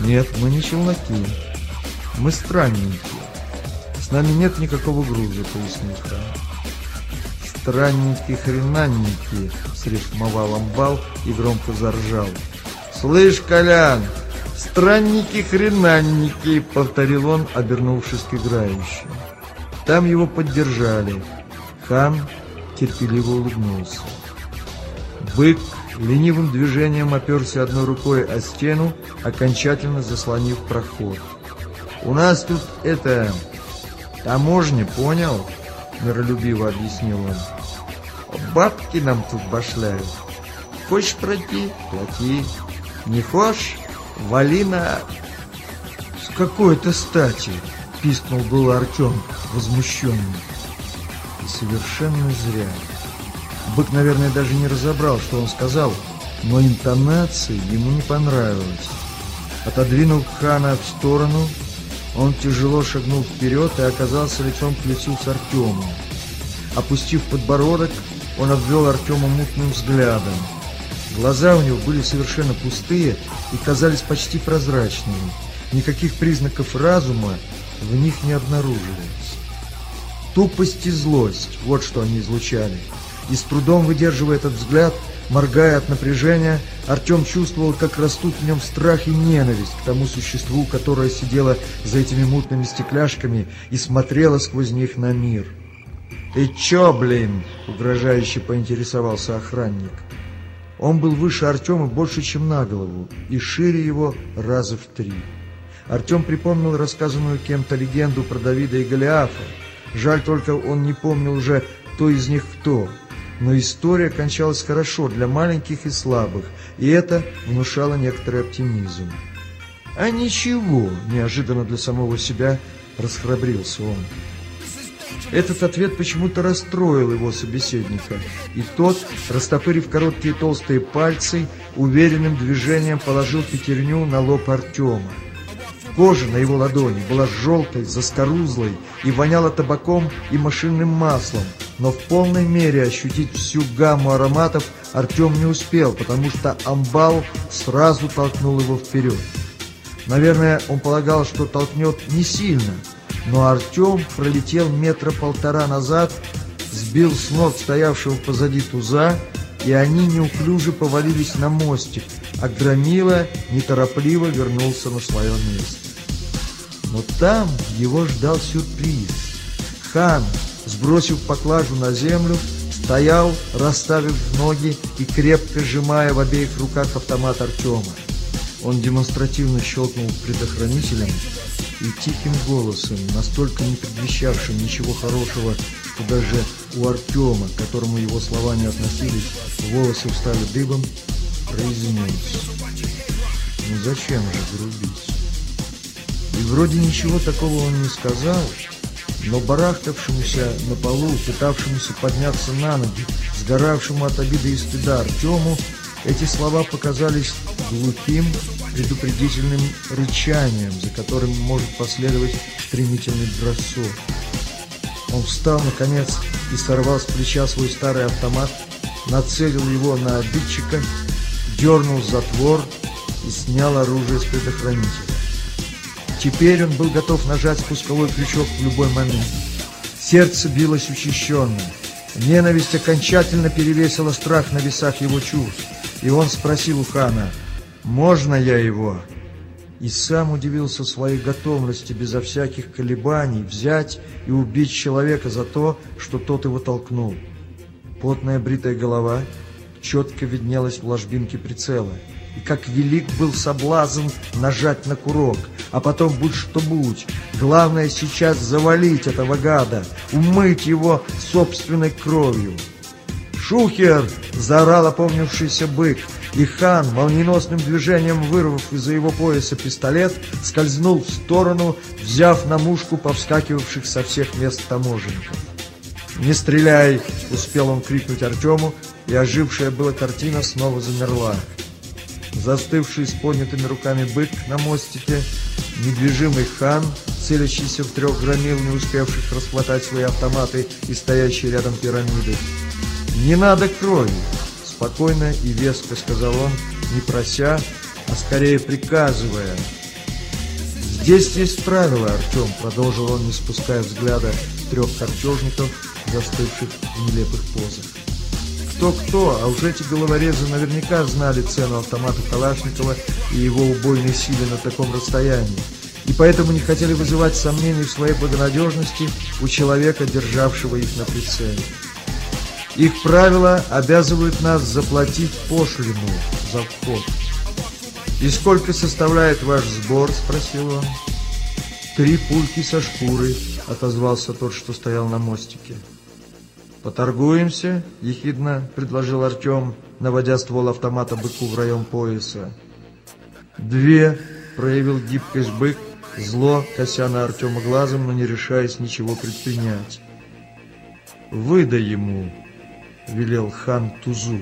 «Нет, мы не челноки. Мы странники. «С нами нет никакого груза», — пояснил хан. «Странники-хренанники», — срифмовал амбал и громко заржал. «Слышь, Колян, странники-хренанники», — повторил он, обернувшись к играющим. Там его поддержали. Хан терпеливо улыбнулся. Бык ленивым движением оперся одной рукой о стену, окончательно заслонив проход. «У нас тут это «Таможня, понял?» — миролюбиво объяснил он. «Бабки нам тут башляют. Хочешь пройти — плати. Не хочешь — вали на...» «С какой-то стати!» — пискнул был Артем, возмущенный. И совершенно зря. Бык, наверное, даже не разобрал, что он сказал, но интонации ему не понравилось. Отодвинув хана в сторону, он тяжело шагнул вперед и оказался лицом к лицу с Артемом. Опустив подбородок, он обвел Артема мутным взглядом. Глаза у него были совершенно пустые и казались почти прозрачными. Никаких признаков разума в них не обнаружилось. Тупость и злость – вот что они излучали. И с трудом выдерживая этот взгляд – Моргая от напряжения, Артем чувствовал, как растут в нем страх и ненависть к тому существу, которое сидело за этими мутными стекляшками и смотрело сквозь них на мир. «Ты чё, блин?» — угрожающе поинтересовался охранник. Он был выше Артема больше, чем на голову, и шире его раза в три. Артем припомнил рассказанную кем-то легенду про Давида и Голиафа. Жаль только, он не помнил уже, кто из них кто — но история кончалась хорошо для маленьких и слабых, и это внушало некоторый оптимизм. «А ничего!» – неожиданно для самого себя расхрабрился он. Этот ответ почему-то расстроил его собеседника, и тот, растопырив короткие толстые пальцы, уверенным движением положил пятерню на лоб Артема. Кожа на его ладони была желтой, заскорузлой и воняла табаком и машинным маслом, но в полной мере ощутить всю гамму ароматов Артем не успел, потому что амбал сразу толкнул его вперед. Наверное, он полагал, что толкнет не сильно, но Артем пролетел метра полтора назад, сбил с ног стоявшего позади туза, и они неуклюже повалились на мостик, а Громила неторопливо вернулся на свое место. Но там его ждал сюрприз. Хан, сбросив поклажу на землю, стоял, расставив ноги и крепко сжимая в обеих руках автомат Артема. Он демонстративно щелкнул предохранителем и тихим голосом, настолько не предвещавшим ничего хорошего, что даже у Артема, к которому его слова не относились, волосы встали дыбом, произнес. Ну зачем же грубить? И вроде ничего такого он не сказал, но барахтавшемуся на полу, пытавшемуся подняться на ноги, сгоравшему от обиды и стыда Артему, эти слова показались глухим, предупредительным рычанием, за которым может последовать стремительный бросок. Он встал, наконец, и сорвал с плеча свой старый автомат, нацелил его на обидчика, дернул затвор и снял оружие с предохранителя. Теперь он был готов нажать спусковой крючок в любой момент. Сердце билось учащенно. Ненависть окончательно перевесила страх на весах его чувств. И он спросил у хана, «Можно я его?» И сам удивился своей готовности безо всяких колебаний взять и убить человека за то, что тот его толкнул. Потная бритая голова четко виднелась в ложбинке прицела. И как велик был соблазн нажать на курок, а потом будь что будь. Главное сейчас завалить этого гада, умыть его собственной кровью. «Шухер!» – заорал опомнившийся бык, и хан, молниеносным движением вырвав из-за его пояса пистолет, скользнул в сторону, взяв на мушку повскакивавших со всех мест таможенников. «Не стреляй!» – успел он крикнуть Артему, и ожившая была картина снова замерла. Застывший с поднятыми руками бык на мостике, недвижимый хан, целящийся в трех громил, не успевших расхватать свои автоматы и стоящие рядом пирамиды. «Не надо крови!» – спокойно и веско сказал он, не прося, а скорее приказывая. «Здесь есть правила, Артем», – продолжил он, не спуская взгляда трех картежников, застывших в нелепых позах. Кто-кто, а уж эти головорезы наверняка знали цену автомата Калашникова и его убойной силе на таком расстоянии, и поэтому не хотели вызывать сомнений в своей благонадежности у человека, державшего их на прицеле. Их правила обязывают нас заплатить пошлину за вход. «И сколько составляет ваш сбор?» – спросил он. «Три пульки со шкурой», – отозвался тот, что стоял на мостике. «Поторгуемся?» – ехидно предложил Артем, наводя ствол автомата быку в район пояса. «Две!» – проявил гибкость бык, зло, кося на Артема глазом, но не решаясь ничего предпринять. «Выдай ему!» – велел хан Тузу.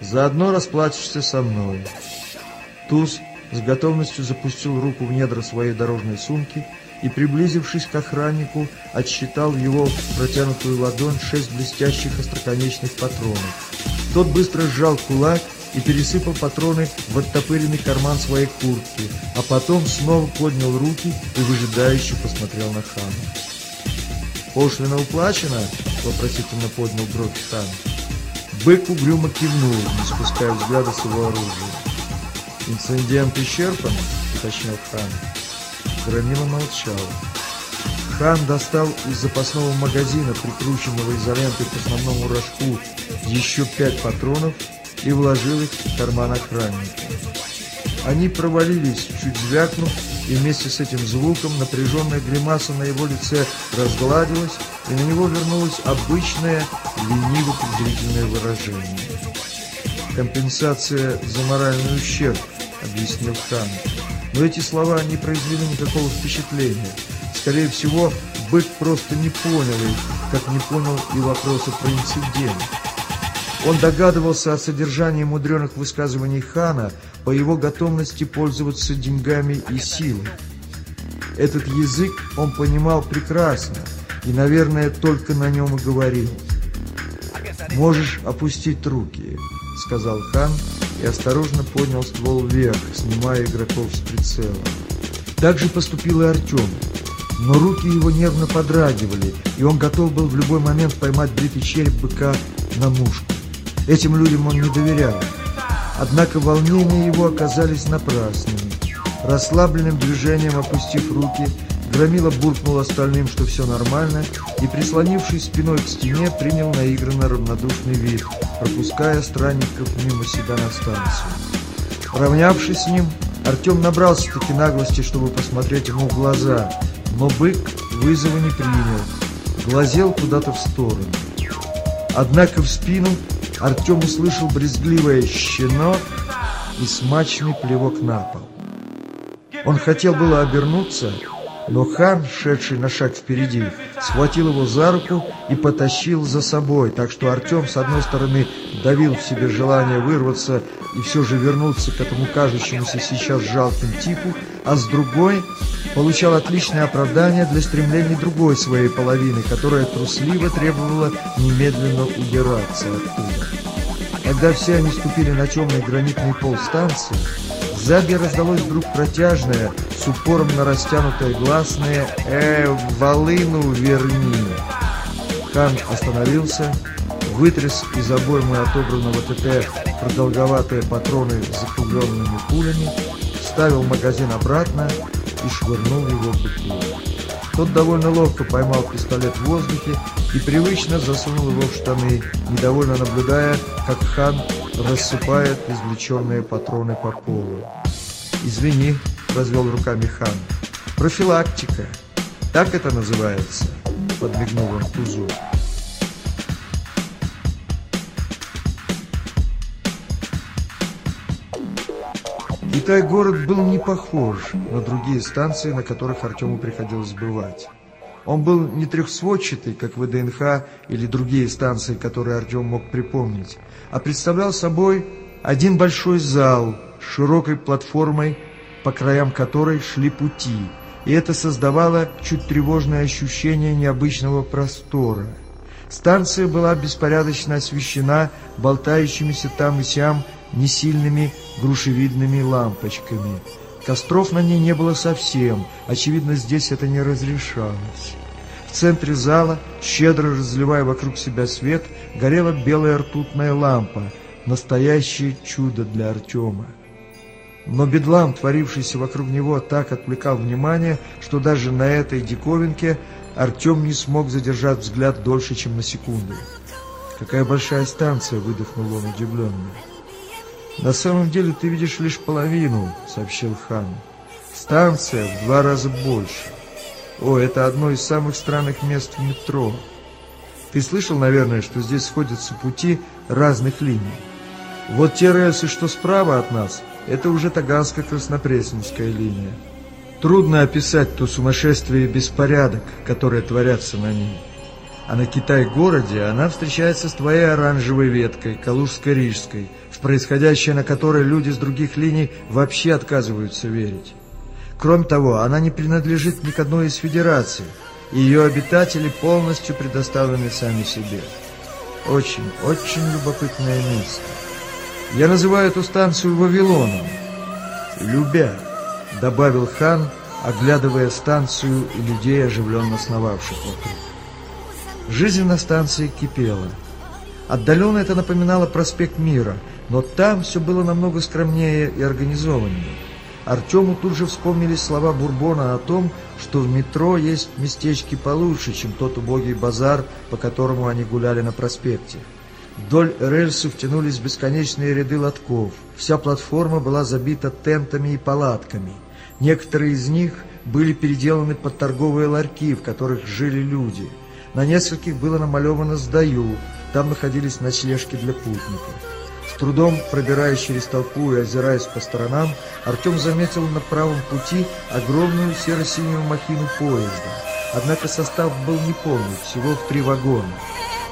«Заодно расплатишься со мной». Туз с готовностью запустил руку в недра своей дорожной сумки – и, приблизившись к охраннику, отсчитал его протянутую ладонь шесть блестящих остроконечных патронов. Тот быстро сжал кулак и пересыпал патроны в оттопыренный карман своей куртки, а потом снова поднял руки и выжидающе посмотрел на хана. «Пошлина уплачена?» — вопросительно поднял бровь хан. Бык угрюмо кивнул, не спуская взгляда с его оружия. «Инцидент исчерпан?» — уточнил хан. Громила молчал. Хан достал из запасного магазина, прикрученного изолентой к основному рожку, еще пять патронов и вложил их в карман охранника. Они провалились, чуть звякнув, и вместе с этим звуком напряженная гримаса на его лице разгладилась, и на него вернулось обычное лениво-презрительное выражение. «Компенсация за моральный ущерб», — объяснил хан но эти слова не произвели никакого впечатления. Скорее всего, Бык просто не понял их, как не понял и вопросы про инцидент. Он догадывался о содержании мудреных высказываний хана по его готовности пользоваться деньгами и силой. Этот язык он понимал прекрасно и, наверное, только на нем и говорил. «Можешь опустить руки», — сказал хан и осторожно поднял ствол вверх, снимая игроков с прицела. Так же поступил и Артем. Но руки его нервно подрагивали, и он готов был в любой момент поймать бритый череп быка на мушку. Этим людям он не доверял. Однако волнения его оказались напрасными. Расслабленным движением опустив руки, Громила буркнул остальным, что все нормально, и, прислонившись спиной к стене, принял наигранно равнодушный вид, пропуская странников мимо себя на станцию. Равнявшись с ним, Артем набрался-таки наглости, чтобы посмотреть ему в глаза, но бык вызова не принял, глазел куда-то в сторону. Однако в спину Артем услышал брезгливое «щенок» и смачный плевок на пол. Он хотел было обернуться, но хан, шедший на шаг впереди, схватил его за руку и потащил за собой, так что Артем, с одной стороны, давил в себе желание вырваться и все же вернуться к этому кажущемуся сейчас жалким типу, а с другой получал отличное оправдание для стремлений другой своей половины, которая трусливо требовала немедленно удираться оттуда. Когда все они ступили на темный гранитный пол станции, сзади раздалось вдруг протяжное, с упором на растянутое гласное «Э, волыну верни!». Хан остановился, вытряс из обоймы отобранного ТТ продолговатые патроны с закругленными пулями, вставил магазин обратно и швырнул его в быку. Тот довольно ловко поймал пистолет в воздухе и привычно засунул его в штаны, недовольно наблюдая, как хан рассыпает извлеченные патроны по полу. «Извини», — развел руками хан, — «профилактика. Так это называется», — подмигнул он Тузу. Китай-город был не похож на другие станции, на которых Артему приходилось бывать. Он был не трехсводчатый, как ВДНХ или другие станции, которые Артем мог припомнить, а представлял собой один большой зал с широкой платформой, по краям которой шли пути, и это создавало чуть тревожное ощущение необычного простора. Станция была беспорядочно освещена болтающимися там и сям несильными грушевидными лампочками – Костров на ней не было совсем, очевидно, здесь это не разрешалось. В центре зала, щедро разливая вокруг себя свет, горела белая ртутная лампа, настоящее чудо для Артема. Но бедлам, творившийся вокруг него, так отвлекал внимание, что даже на этой диковинке Артем не смог задержать взгляд дольше, чем на секунду. «Какая большая станция!» — выдохнул он удивленно. «На самом деле ты видишь лишь половину», — сообщил хан. «Станция в два раза больше. О, это одно из самых странных мест в метро. Ты слышал, наверное, что здесь сходятся пути разных линий? Вот те рельсы, что справа от нас, это уже Таганско-Краснопресненская линия. Трудно описать то сумасшествие и беспорядок, которые творятся на ней. А на Китай-городе она встречается с твоей оранжевой веткой, Калужско-Рижской, в происходящее на которой люди с других линий вообще отказываются верить. Кроме того, она не принадлежит ни к одной из федераций, и ее обитатели полностью предоставлены сами себе. Очень, очень любопытное место. Я называю эту станцию Вавилоном. Любя, добавил хан, оглядывая станцию и людей, оживленно сновавших вокруг. Жизнь на станции кипела. Отдаленно это напоминало проспект Мира, но там все было намного скромнее и организованнее. Артему тут же вспомнились слова Бурбона о том, что в метро есть местечки получше, чем тот убогий базар, по которому они гуляли на проспекте. Вдоль рельсов тянулись бесконечные ряды лотков. Вся платформа была забита тентами и палатками. Некоторые из них были переделаны под торговые ларьки, в которых жили люди – на нескольких было намалевано «Сдаю», там находились ночлежки для путников. Трудом пробираясь через толпу и озираясь по сторонам, Артем заметил на правом пути огромную серо-синюю махину поезда. однако состав был неполный, всего в три вагона.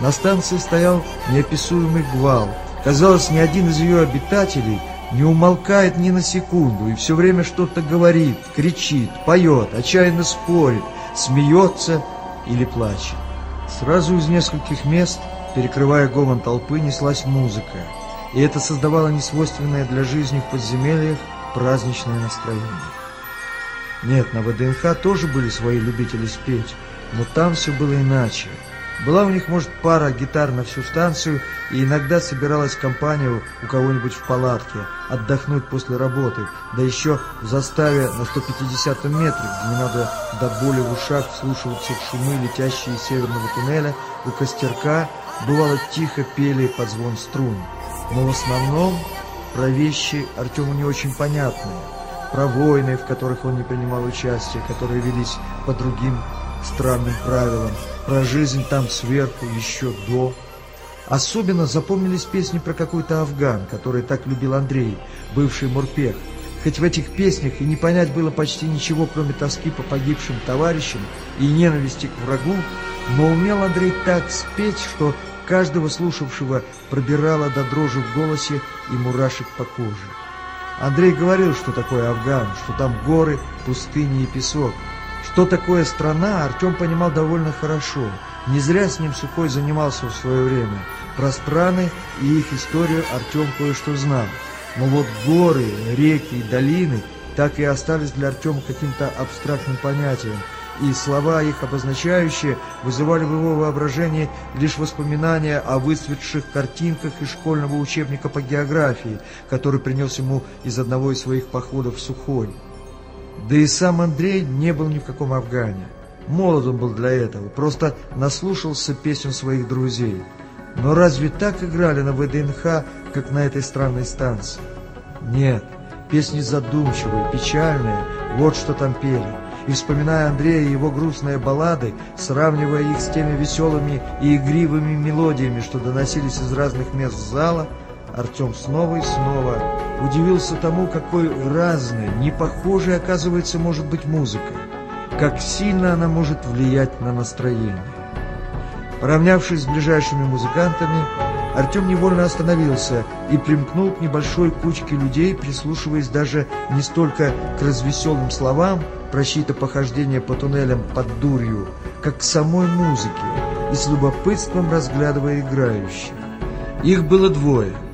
На станции стоял неописуемый гвалт. Казалось, ни один из ее обитателей не умолкает ни на секунду и все время что-то говорит, кричит, поет, отчаянно спорит, смеется или плачет. Сразу из нескольких мест, перекрывая гомон толпы, неслась музыка, и это создавало несвойственное для жизни в подземельях праздничное настроение. Нет, на ВДНХ тоже были свои любители спеть, но там все было иначе. Была у них, может, пара гитар на всю станцию, и иногда собиралась компания у кого-нибудь в палатке, отдохнуть после работы, да еще в заставе на 150 метре, где не надо до боли в ушах вслушиваться в шумы, летящие из северного туннеля, у костерка, бывало, тихо пели под звон струн. Но в основном про вещи Артему не очень понятные, про войны, в которых он не принимал участия, которые велись по другим странным правилам, про жизнь там сверху, еще до. Особенно запомнились песни про какой-то афган, который так любил Андрей, бывший морпех. Хоть в этих песнях и не понять было почти ничего, кроме тоски по погибшим товарищам и ненависти к врагу, но умел Андрей так спеть, что каждого слушавшего пробирало до дрожи в голосе и мурашек по коже. Андрей говорил, что такое Афган, что там горы, пустыни и песок, что такое страна, Артем понимал довольно хорошо. Не зря с ним Сухой занимался в свое время. Про страны и их историю Артем кое-что знал. Но вот горы, реки и долины так и остались для Артема каким-то абстрактным понятием, и слова их обозначающие вызывали в его воображении лишь воспоминания о выцветших картинках из школьного учебника по географии, который принес ему из одного из своих походов в Сухой. Да и сам Андрей не был ни в каком Афгане. Молод он был для этого, просто наслушался песен своих друзей. Но разве так играли на ВДНХ, как на этой странной станции? Нет, песни задумчивые, печальные, вот что там пели. И вспоминая Андрея и его грустные баллады, сравнивая их с теми веселыми и игривыми мелодиями, что доносились из разных мест зала, Артем снова и снова удивился тому, какой разной, не похожей, оказывается, может быть музыка, как сильно она может влиять на настроение. Поравнявшись с ближайшими музыкантами, Артем невольно остановился и примкнул к небольшой кучке людей, прислушиваясь даже не столько к развеселым словам про чьи-то похождения по туннелям под дурью, как к самой музыке, и с любопытством разглядывая играющих. Их было двое —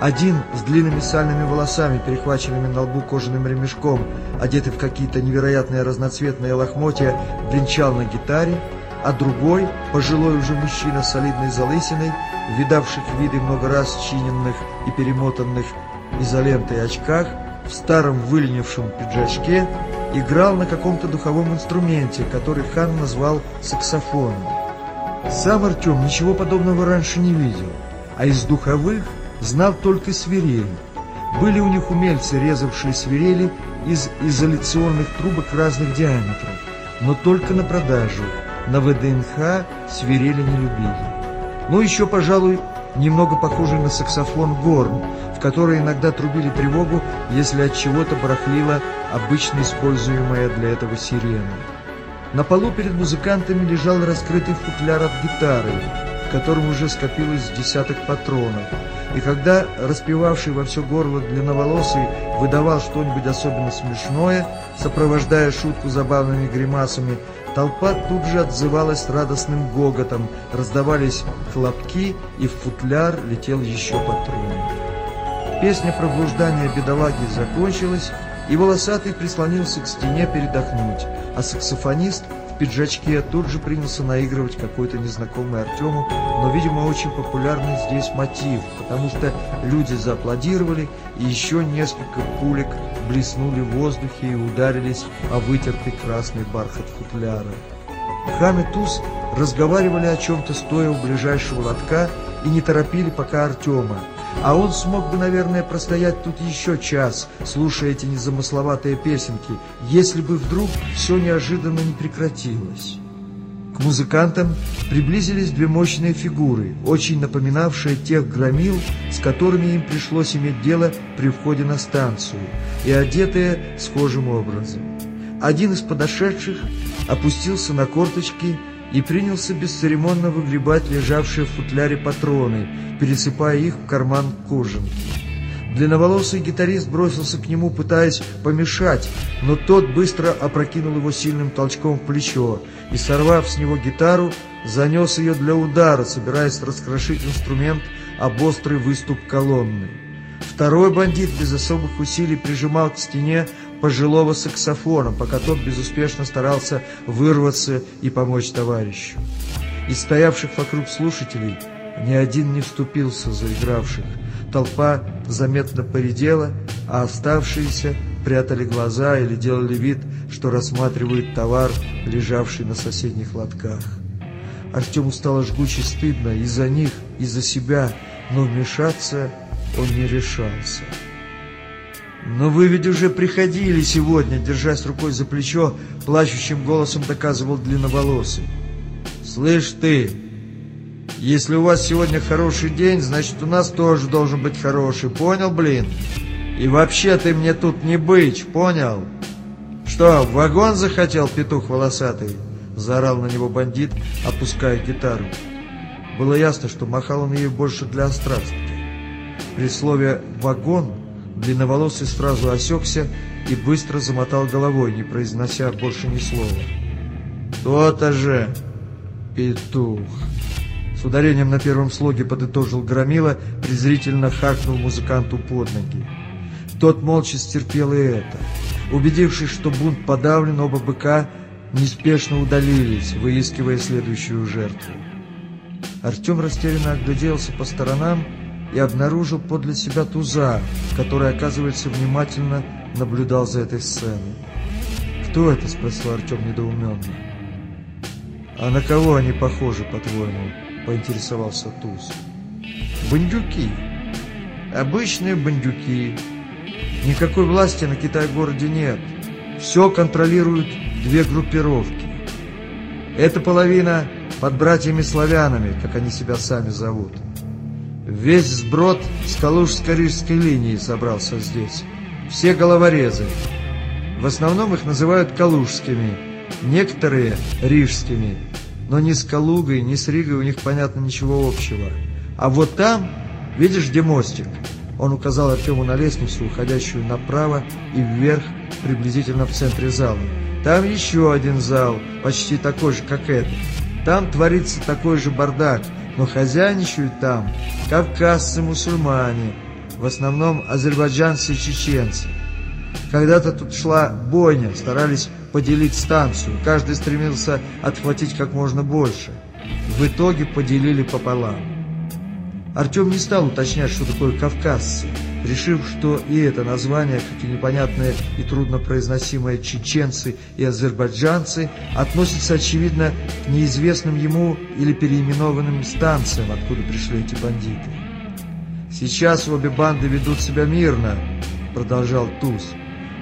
один с длинными сальными волосами, перехваченными на лбу кожаным ремешком, одетый в какие-то невероятные разноцветные лохмотья, бренчал на гитаре, а другой, пожилой уже мужчина с солидной залысиной, видавших виды много раз чиненных и перемотанных изолентой очках, в старом выленившем пиджачке, играл на каком-то духовом инструменте, который хан назвал саксофоном. Сам Артем ничего подобного раньше не видел, а из духовых знал только свирели. Были у них умельцы, резавшие свирели из изоляционных трубок разных диаметров, но только на продажу. На ВДНХ свирели не любили. Ну, еще, пожалуй, немного похожий на саксофон горн, в который иногда трубили тревогу, если от чего-то барахлила обычно используемая для этого сирена. На полу перед музыкантами лежал раскрытый футляр от гитары, в котором уже скопилось десяток патронов. И когда распевавший во все горло длинноволосый выдавал что-нибудь особенно смешное, сопровождая шутку забавными гримасами, толпа тут же отзывалась радостным гоготом, раздавались хлопки, и в футляр летел еще патрон. Песня про блуждание бедолаги закончилась, и волосатый прислонился к стене передохнуть, а саксофонист – пиджачке тут же принялся наигрывать какой-то незнакомый Артему, но, видимо, очень популярный здесь мотив, потому что люди зааплодировали, и еще несколько пулек блеснули в воздухе и ударились о вытертый красный бархат футляра. Хан и Туз разговаривали о чем-то, стоя у ближайшего лотка, и не торопили пока Артема, а он смог бы, наверное, простоять тут еще час, слушая эти незамысловатые песенки, если бы вдруг все неожиданно не прекратилось. К музыкантам приблизились две мощные фигуры, очень напоминавшие тех громил, с которыми им пришлось иметь дело при входе на станцию, и одетые схожим образом. Один из подошедших опустился на корточки и принялся бесцеремонно выгребать лежавшие в футляре патроны, пересыпая их в карман кожанки. Длинноволосый гитарист бросился к нему, пытаясь помешать, но тот быстро опрокинул его сильным толчком в плечо и, сорвав с него гитару, занес ее для удара, собираясь раскрошить инструмент об острый выступ колонны. Второй бандит без особых усилий прижимал к стене пожилого саксофона, пока тот безуспешно старался вырваться и помочь товарищу. Из стоявших вокруг слушателей ни один не вступился за игравших. Толпа заметно поредела, а оставшиеся прятали глаза или делали вид, что рассматривают товар, лежавший на соседних лотках. Артему стало жгуче стыдно и за них, и за себя, но вмешаться он не решался. «Но вы ведь уже приходили сегодня», держась рукой за плечо, плачущим голосом доказывал длинноволосый. «Слышь ты, если у вас сегодня хороший день, значит, у нас тоже должен быть хороший, понял, блин? И вообще ты мне тут не быть, понял? Что, в вагон захотел петух волосатый?» Заорал на него бандит, опуская гитару. Было ясно, что махал он ей больше для острастки. При слове «вагон» длинноволосый сразу осекся и быстро замотал головой, не произнося больше ни слова. «То-то же! Петух!» С ударением на первом слоге подытожил Громила, презрительно хакнул музыканту под ноги. Тот молча стерпел и это. Убедившись, что бунт подавлен, оба быка неспешно удалились, выискивая следующую жертву. Артем растерянно огляделся по сторонам и обнаружил подле себя туза, который, оказывается, внимательно наблюдал за этой сценой. «Кто это?» — спросил Артем недоуменно. «А на кого они похожи, по-твоему?» — поинтересовался туз. «Бандюки. Обычные бандюки. Никакой власти на Китай-городе нет. Все контролируют две группировки. Эта половина под братьями-славянами, как они себя сами зовут. Весь сброд с Калужско-Рижской линии собрался здесь. Все головорезы. В основном их называют калужскими, некоторые – рижскими. Но ни с Калугой, ни с Ригой у них, понятно, ничего общего. А вот там, видишь, где мостик? Он указал Артему на лестницу, уходящую направо и вверх, приблизительно в центре зала. Там еще один зал, почти такой же, как этот. Там творится такой же бардак, но хозяйничают там кавказцы-мусульмане, в основном азербайджанцы и чеченцы. Когда-то тут шла бойня, старались поделить станцию, каждый стремился отхватить как можно больше. В итоге поделили пополам. Артем не стал уточнять, что такое кавказцы, решив, что и это название, как и непонятные и труднопроизносимые чеченцы и азербайджанцы, относятся, очевидно, к неизвестным ему или переименованным станциям, откуда пришли эти бандиты. «Сейчас обе банды ведут себя мирно», — продолжал Туз.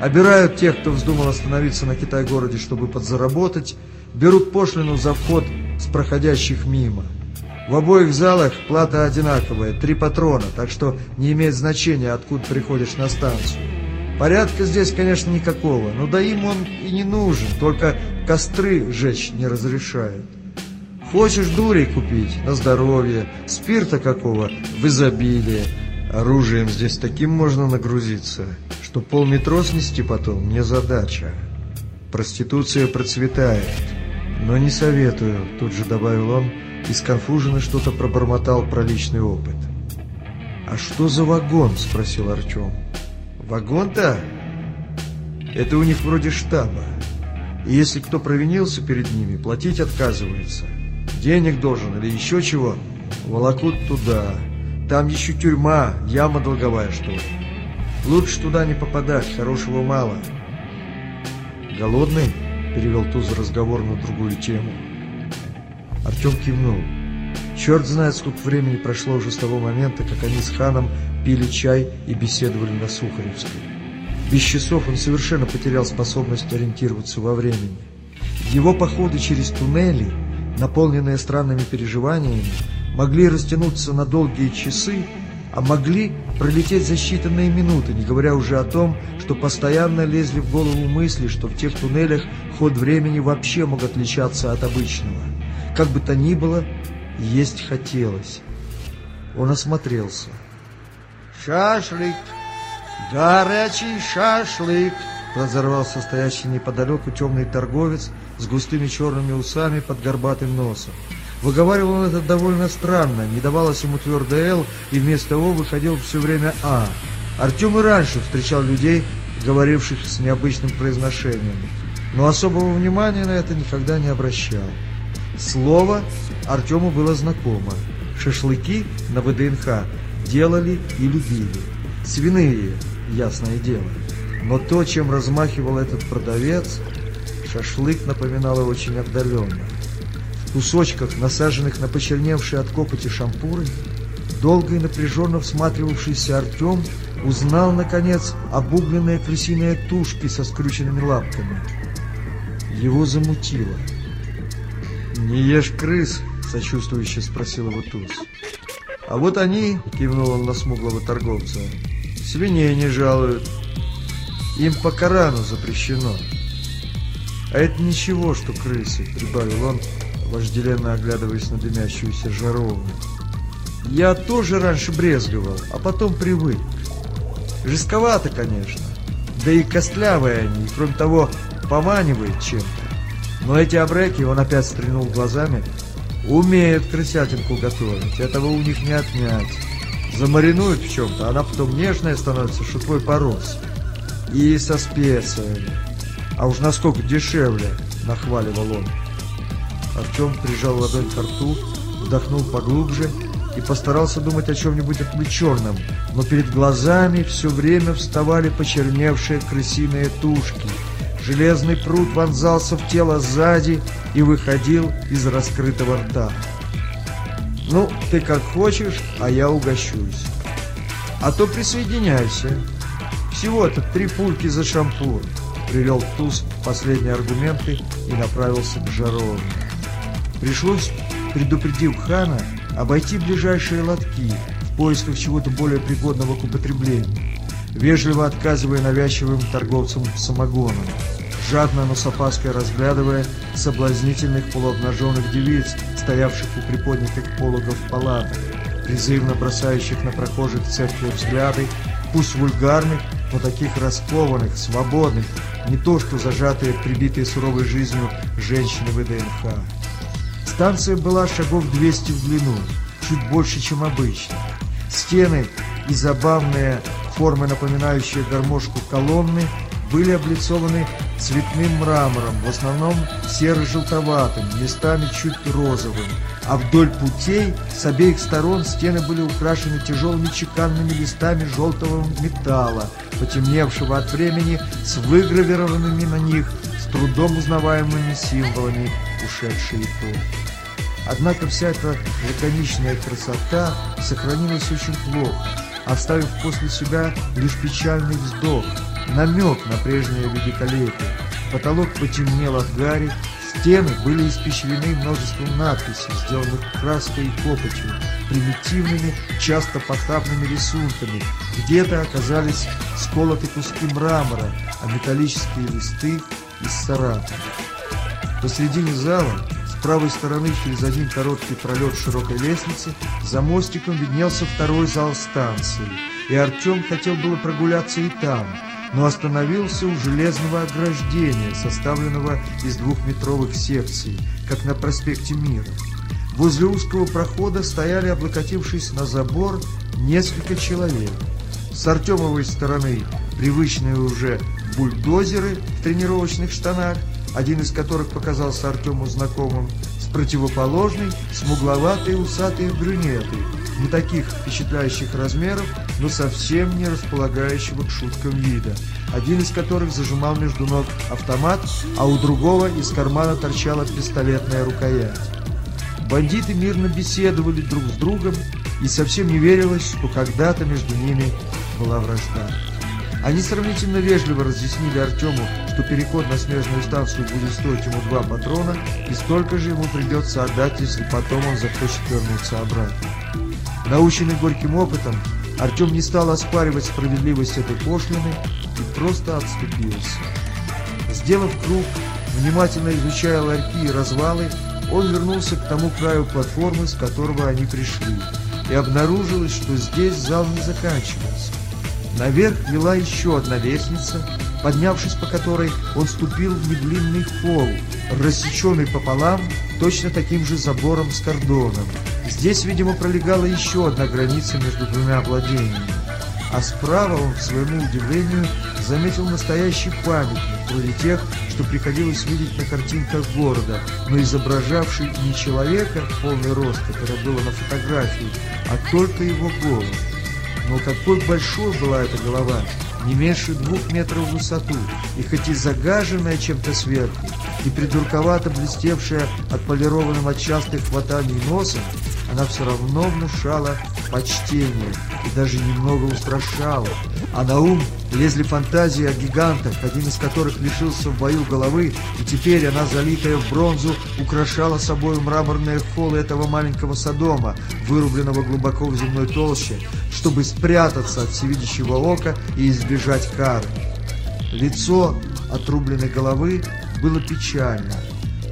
«Обирают тех, кто вздумал остановиться на Китай-городе, чтобы подзаработать, берут пошлину за вход с проходящих мимо». В обоих залах плата одинаковая, три патрона, так что не имеет значения, откуда приходишь на станцию. Порядка здесь, конечно, никакого, но да им он и не нужен, только костры жечь не разрешают. Хочешь дурей купить? На здоровье. Спирта какого? В изобилие. Оружием здесь таким можно нагрузиться, что полметро снести потом не задача. Проституция процветает, но не советую, тут же добавил он, и сконфуженно что-то пробормотал про личный опыт. «А что за вагон?» – спросил Артем. «Вагон-то? Это у них вроде штаба. И если кто провинился перед ними, платить отказывается. Денег должен или еще чего, волокут туда. Там еще тюрьма, яма долговая, что ли. Лучше туда не попадать, хорошего мало». «Голодный?» – перевел Туз разговор на другую тему. Артем кивнул. Черт знает, сколько времени прошло уже с того момента, как они с ханом пили чай и беседовали на Сухаревской. Без часов он совершенно потерял способность ориентироваться во времени. Его походы через туннели, наполненные странными переживаниями, могли растянуться на долгие часы, а могли пролететь за считанные минуты, не говоря уже о том, что постоянно лезли в голову мысли, что в тех туннелях ход времени вообще мог отличаться от обычного. Как бы то ни было, есть хотелось. Он осмотрелся. «Шашлык! Горячий шашлык!» Разорвался стоящий неподалеку темный торговец с густыми черными усами под горбатым носом. Выговаривал он это довольно странно, не давалось ему твердое «Л», и вместо «О» выходил все время «А». Артем и раньше встречал людей, говоривших с необычным произношением, но особого внимания на это никогда не обращал. Слово Артему было знакомо. Шашлыки на ВДНХ делали и любили. Свиные, ясное дело. Но то, чем размахивал этот продавец, шашлык напоминало очень отдаленно кусочках, насаженных на почерневшие от копоти шампуры, долго и напряженно всматривавшийся Артем узнал, наконец, обугленные крысиные тушки со скрюченными лапками. Его замутило. «Не ешь крыс?» — сочувствующе спросил его Туз. «А вот они», — кивнул он на смуглого торговца, — «свиней не жалуют. Им по Корану запрещено». «А это ничего, что крысы», — прибавил он, вожделенно оглядываясь на дымящуюся жаровню. Я тоже раньше брезговал, а потом привык. Жестковато, конечно, да и костлявые они, и, кроме того, поманивает чем-то. Но эти обреки, он опять стрянул глазами, умеют крысятинку готовить, этого у них не отнять. Замаринуют в чем-то, она потом нежная становится, твой порос. И со специями. А уж насколько дешевле, нахваливал он. Артем прижал ладонь к рту, вдохнул поглубже и постарался думать о чем-нибудь отвлеченном, но перед глазами все время вставали почерневшие крысиные тушки. Железный пруд вонзался в тело сзади и выходил из раскрытого рта. «Ну, ты как хочешь, а я угощусь. А то присоединяйся. Всего-то три пульки за шампур», — привел Туз последние аргументы и направился к жаровне. Пришлось, предупредив хана, обойти ближайшие лотки в поисках чего-то более пригодного к употреблению, вежливо отказывая навязчивым торговцам самогоном, жадно, но с опаской разглядывая соблазнительных полуобнаженных девиц, стоявших у приподнятых пологов палаток, призывно бросающих на прохожих цепкие взгляды, пусть вульгарных, но таких раскованных, свободных, не то что зажатые, прибитые суровой жизнью женщины ВДНХ. Станция была шагов 200 в длину, чуть больше, чем обычно. Стены и забавные формы, напоминающие гармошку колонны, были облицованы цветным мрамором, в основном серо-желтоватым, местами чуть розовым, а вдоль путей с обеих сторон стены были украшены тяжелыми чеканными листами желтого металла, потемневшего от времени с выгравированными на них с трудом узнаваемыми символами ушедшей эпохи. Однако вся эта лаконичная красота сохранилась очень плохо, оставив после себя лишь печальный вздох, намек на прежнее великолепие. Потолок потемнел от гари, стены были испещрены множеством надписей, сделанных краской и копотью, примитивными, часто похабными рисунками. Где-то оказались сколоты куски мрамора, а металлические листы из сарата. Посредине зала с правой стороны через один короткий пролет широкой лестницы за мостиком виднелся второй зал станции, и Артем хотел было прогуляться и там, но остановился у железного ограждения, составленного из двухметровых секций, как на проспекте Мира. Возле узкого прохода стояли, облокотившись на забор, несколько человек. С Артемовой стороны привычные уже бульдозеры в тренировочных штанах, один из которых показался Артему знакомым, с противоположной, смугловатые усатые брюнеты, не таких впечатляющих размеров, но совсем не располагающего к шуткам вида, один из которых зажимал между ног автомат, а у другого из кармана торчала пистолетная рукоять. Бандиты мирно беседовали друг с другом, и совсем не верилось, что когда-то между ними была вражда. Они сравнительно вежливо разъяснили Артему, что переход на смежную станцию будет стоить ему два патрона, и столько же ему придется отдать, если потом он захочет вернуться обратно. Наученный горьким опытом, Артем не стал оспаривать справедливость этой пошлины и просто отступился. Сделав круг, внимательно изучая ларьки и развалы, он вернулся к тому краю платформы, с которого они пришли, и обнаружилось, что здесь зал не заканчивался. Наверх вела еще одна лестница, поднявшись по которой он ступил в недлинный холл, рассеченный пополам точно таким же забором с кордоном. Здесь, видимо, пролегала еще одна граница между двумя владениями. А справа он, к своему удивлению, заметил настоящий памятник, вроде тех, что приходилось видеть на картинках города, но изображавший не человека в полный рост, которое было на фотографии, а только его голову. Но какой большой была эта голова, не меньше двух метров в высоту, и хоть и загаженная чем-то сверху, и придурковато блестевшая отполированным от частых хватаний носом, она все равно внушала почтение и даже немного устрашала. А на ум лезли фантазии о гигантах, один из которых лишился в бою головы, и теперь она, залитая в бронзу, украшала собой мраморные холлы этого маленького Содома, вырубленного глубоко в земной толще, чтобы спрятаться от всевидящего ока и избежать кары. Лицо отрубленной головы было печально,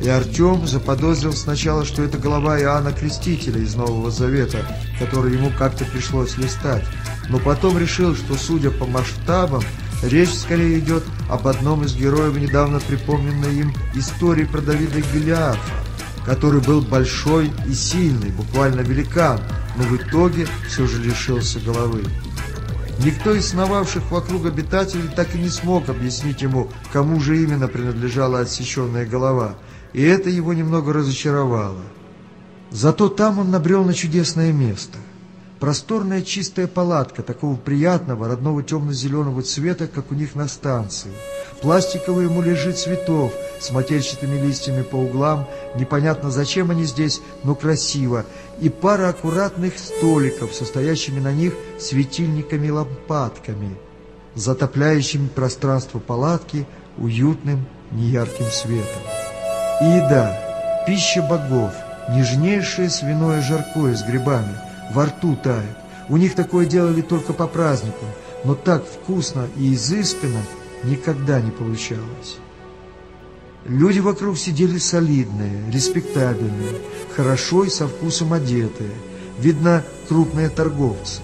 и Артем заподозрил сначала, что это голова Иоанна Крестителя из Нового Завета, который ему как-то пришлось листать, но потом решил, что, судя по масштабам, речь скорее идет об одном из героев недавно припомненной им истории про Давида Гелиафа, который был большой и сильный, буквально великан, но в итоге все же лишился головы. Никто из сновавших вокруг обитателей так и не смог объяснить ему, кому же именно принадлежала отсеченная голова, и это его немного разочаровало. Зато там он набрел на чудесное место. Просторная чистая палатка такого приятного, родного темно-зеленого цвета, как у них на станции. Пластиковые муляжи цветов с мотельчатыми листьями по углам. Непонятно, зачем они здесь, но красиво. И пара аккуратных столиков, состоящими на них светильниками-лампадками, затопляющими пространство палатки уютным неярким светом. И еда, пища богов, нежнейшее свиное жаркое с грибами – во рту тает. У них такое делали только по праздникам, но так вкусно и изысканно никогда не получалось. Люди вокруг сидели солидные, респектабельные, хорошо и со вкусом одетые, видно, крупные торговцы.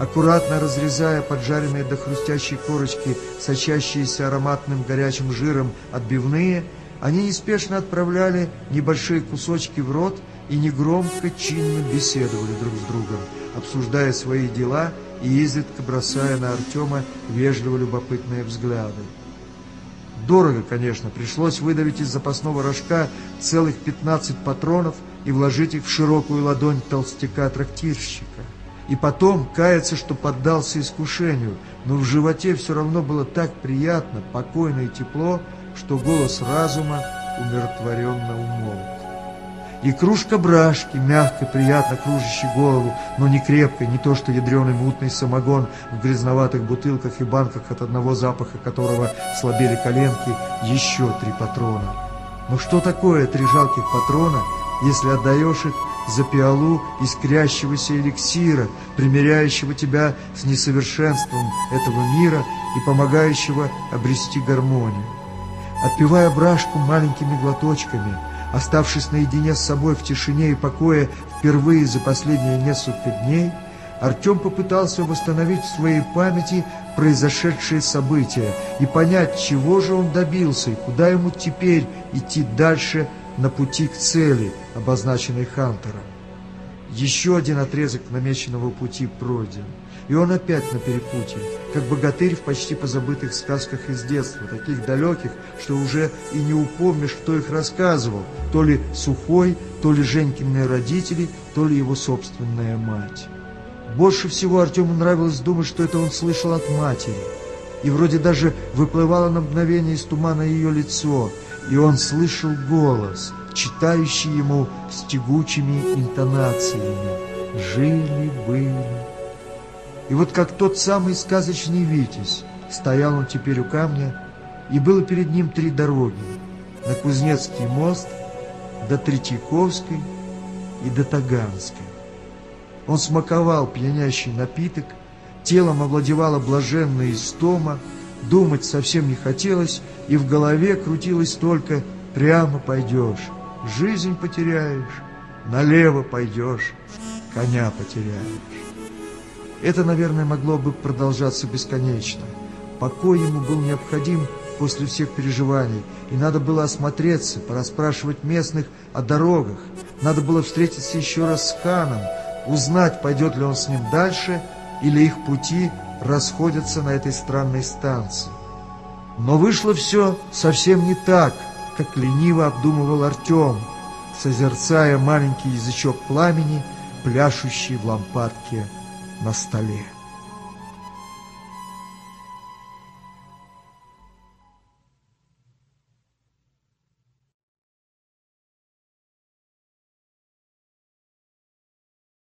Аккуратно разрезая поджаренные до хрустящей корочки, сочащиеся ароматным горячим жиром отбивные, они неспешно отправляли небольшие кусочки в рот и негромко, чинно беседовали друг с другом, обсуждая свои дела и изредка бросая на Артема вежливо-любопытные взгляды. Дорого, конечно, пришлось выдавить из запасного рожка целых 15 патронов и вложить их в широкую ладонь толстяка-трактирщика. И потом каяться, что поддался искушению, но в животе все равно было так приятно, покойно и тепло, что голос разума умиротворенно умолк и кружка брашки, мягко, приятно кружащей голову, но не крепкой, не то что ядреный мутный самогон в грязноватых бутылках и банках, от одного запаха которого слабели коленки, еще три патрона. Но что такое три жалких патрона, если отдаешь их за пиалу искрящегося эликсира, примиряющего тебя с несовершенством этого мира и помогающего обрести гармонию? Отпивая брашку маленькими глоточками – Оставшись наедине с собой в тишине и покое впервые за последние несколько дней, Артем попытался восстановить в своей памяти произошедшие события и понять, чего же он добился и куда ему теперь идти дальше на пути к цели, обозначенной Хантером. Еще один отрезок намеченного пути пройден, и он опять на перепутье, как богатырь в почти позабытых сказках из детства, таких далеких, что уже и не упомнишь, кто их рассказывал, то ли Сухой, то ли Женькины родители, то ли его собственная мать. Больше всего Артему нравилось думать, что это он слышал от матери. И вроде даже выплывало на мгновение из тумана ее лицо, и он слышал голос, читающий ему с тягучими интонациями. Жили-были. И вот как тот самый сказочный Витязь, стоял он теперь у камня, и было перед ним три дороги. На Кузнецкий мост, до Третьяковской и до Таганской. Он смаковал пьянящий напиток, телом овладевала блаженная истома, думать совсем не хотелось, и в голове крутилось только «прямо пойдешь, жизнь потеряешь, налево пойдешь, коня потеряешь». Это, наверное, могло бы продолжаться бесконечно. Покой ему был необходим после всех переживаний, и надо было осмотреться, пораспрашивать местных о дорогах, надо было встретиться еще раз с ханом, узнать, пойдет ли он с ним дальше, или их пути расходятся на этой странной станции. Но вышло все совсем не так, как лениво обдумывал Артем, созерцая маленький язычок пламени, пляшущий в лампадке на столе.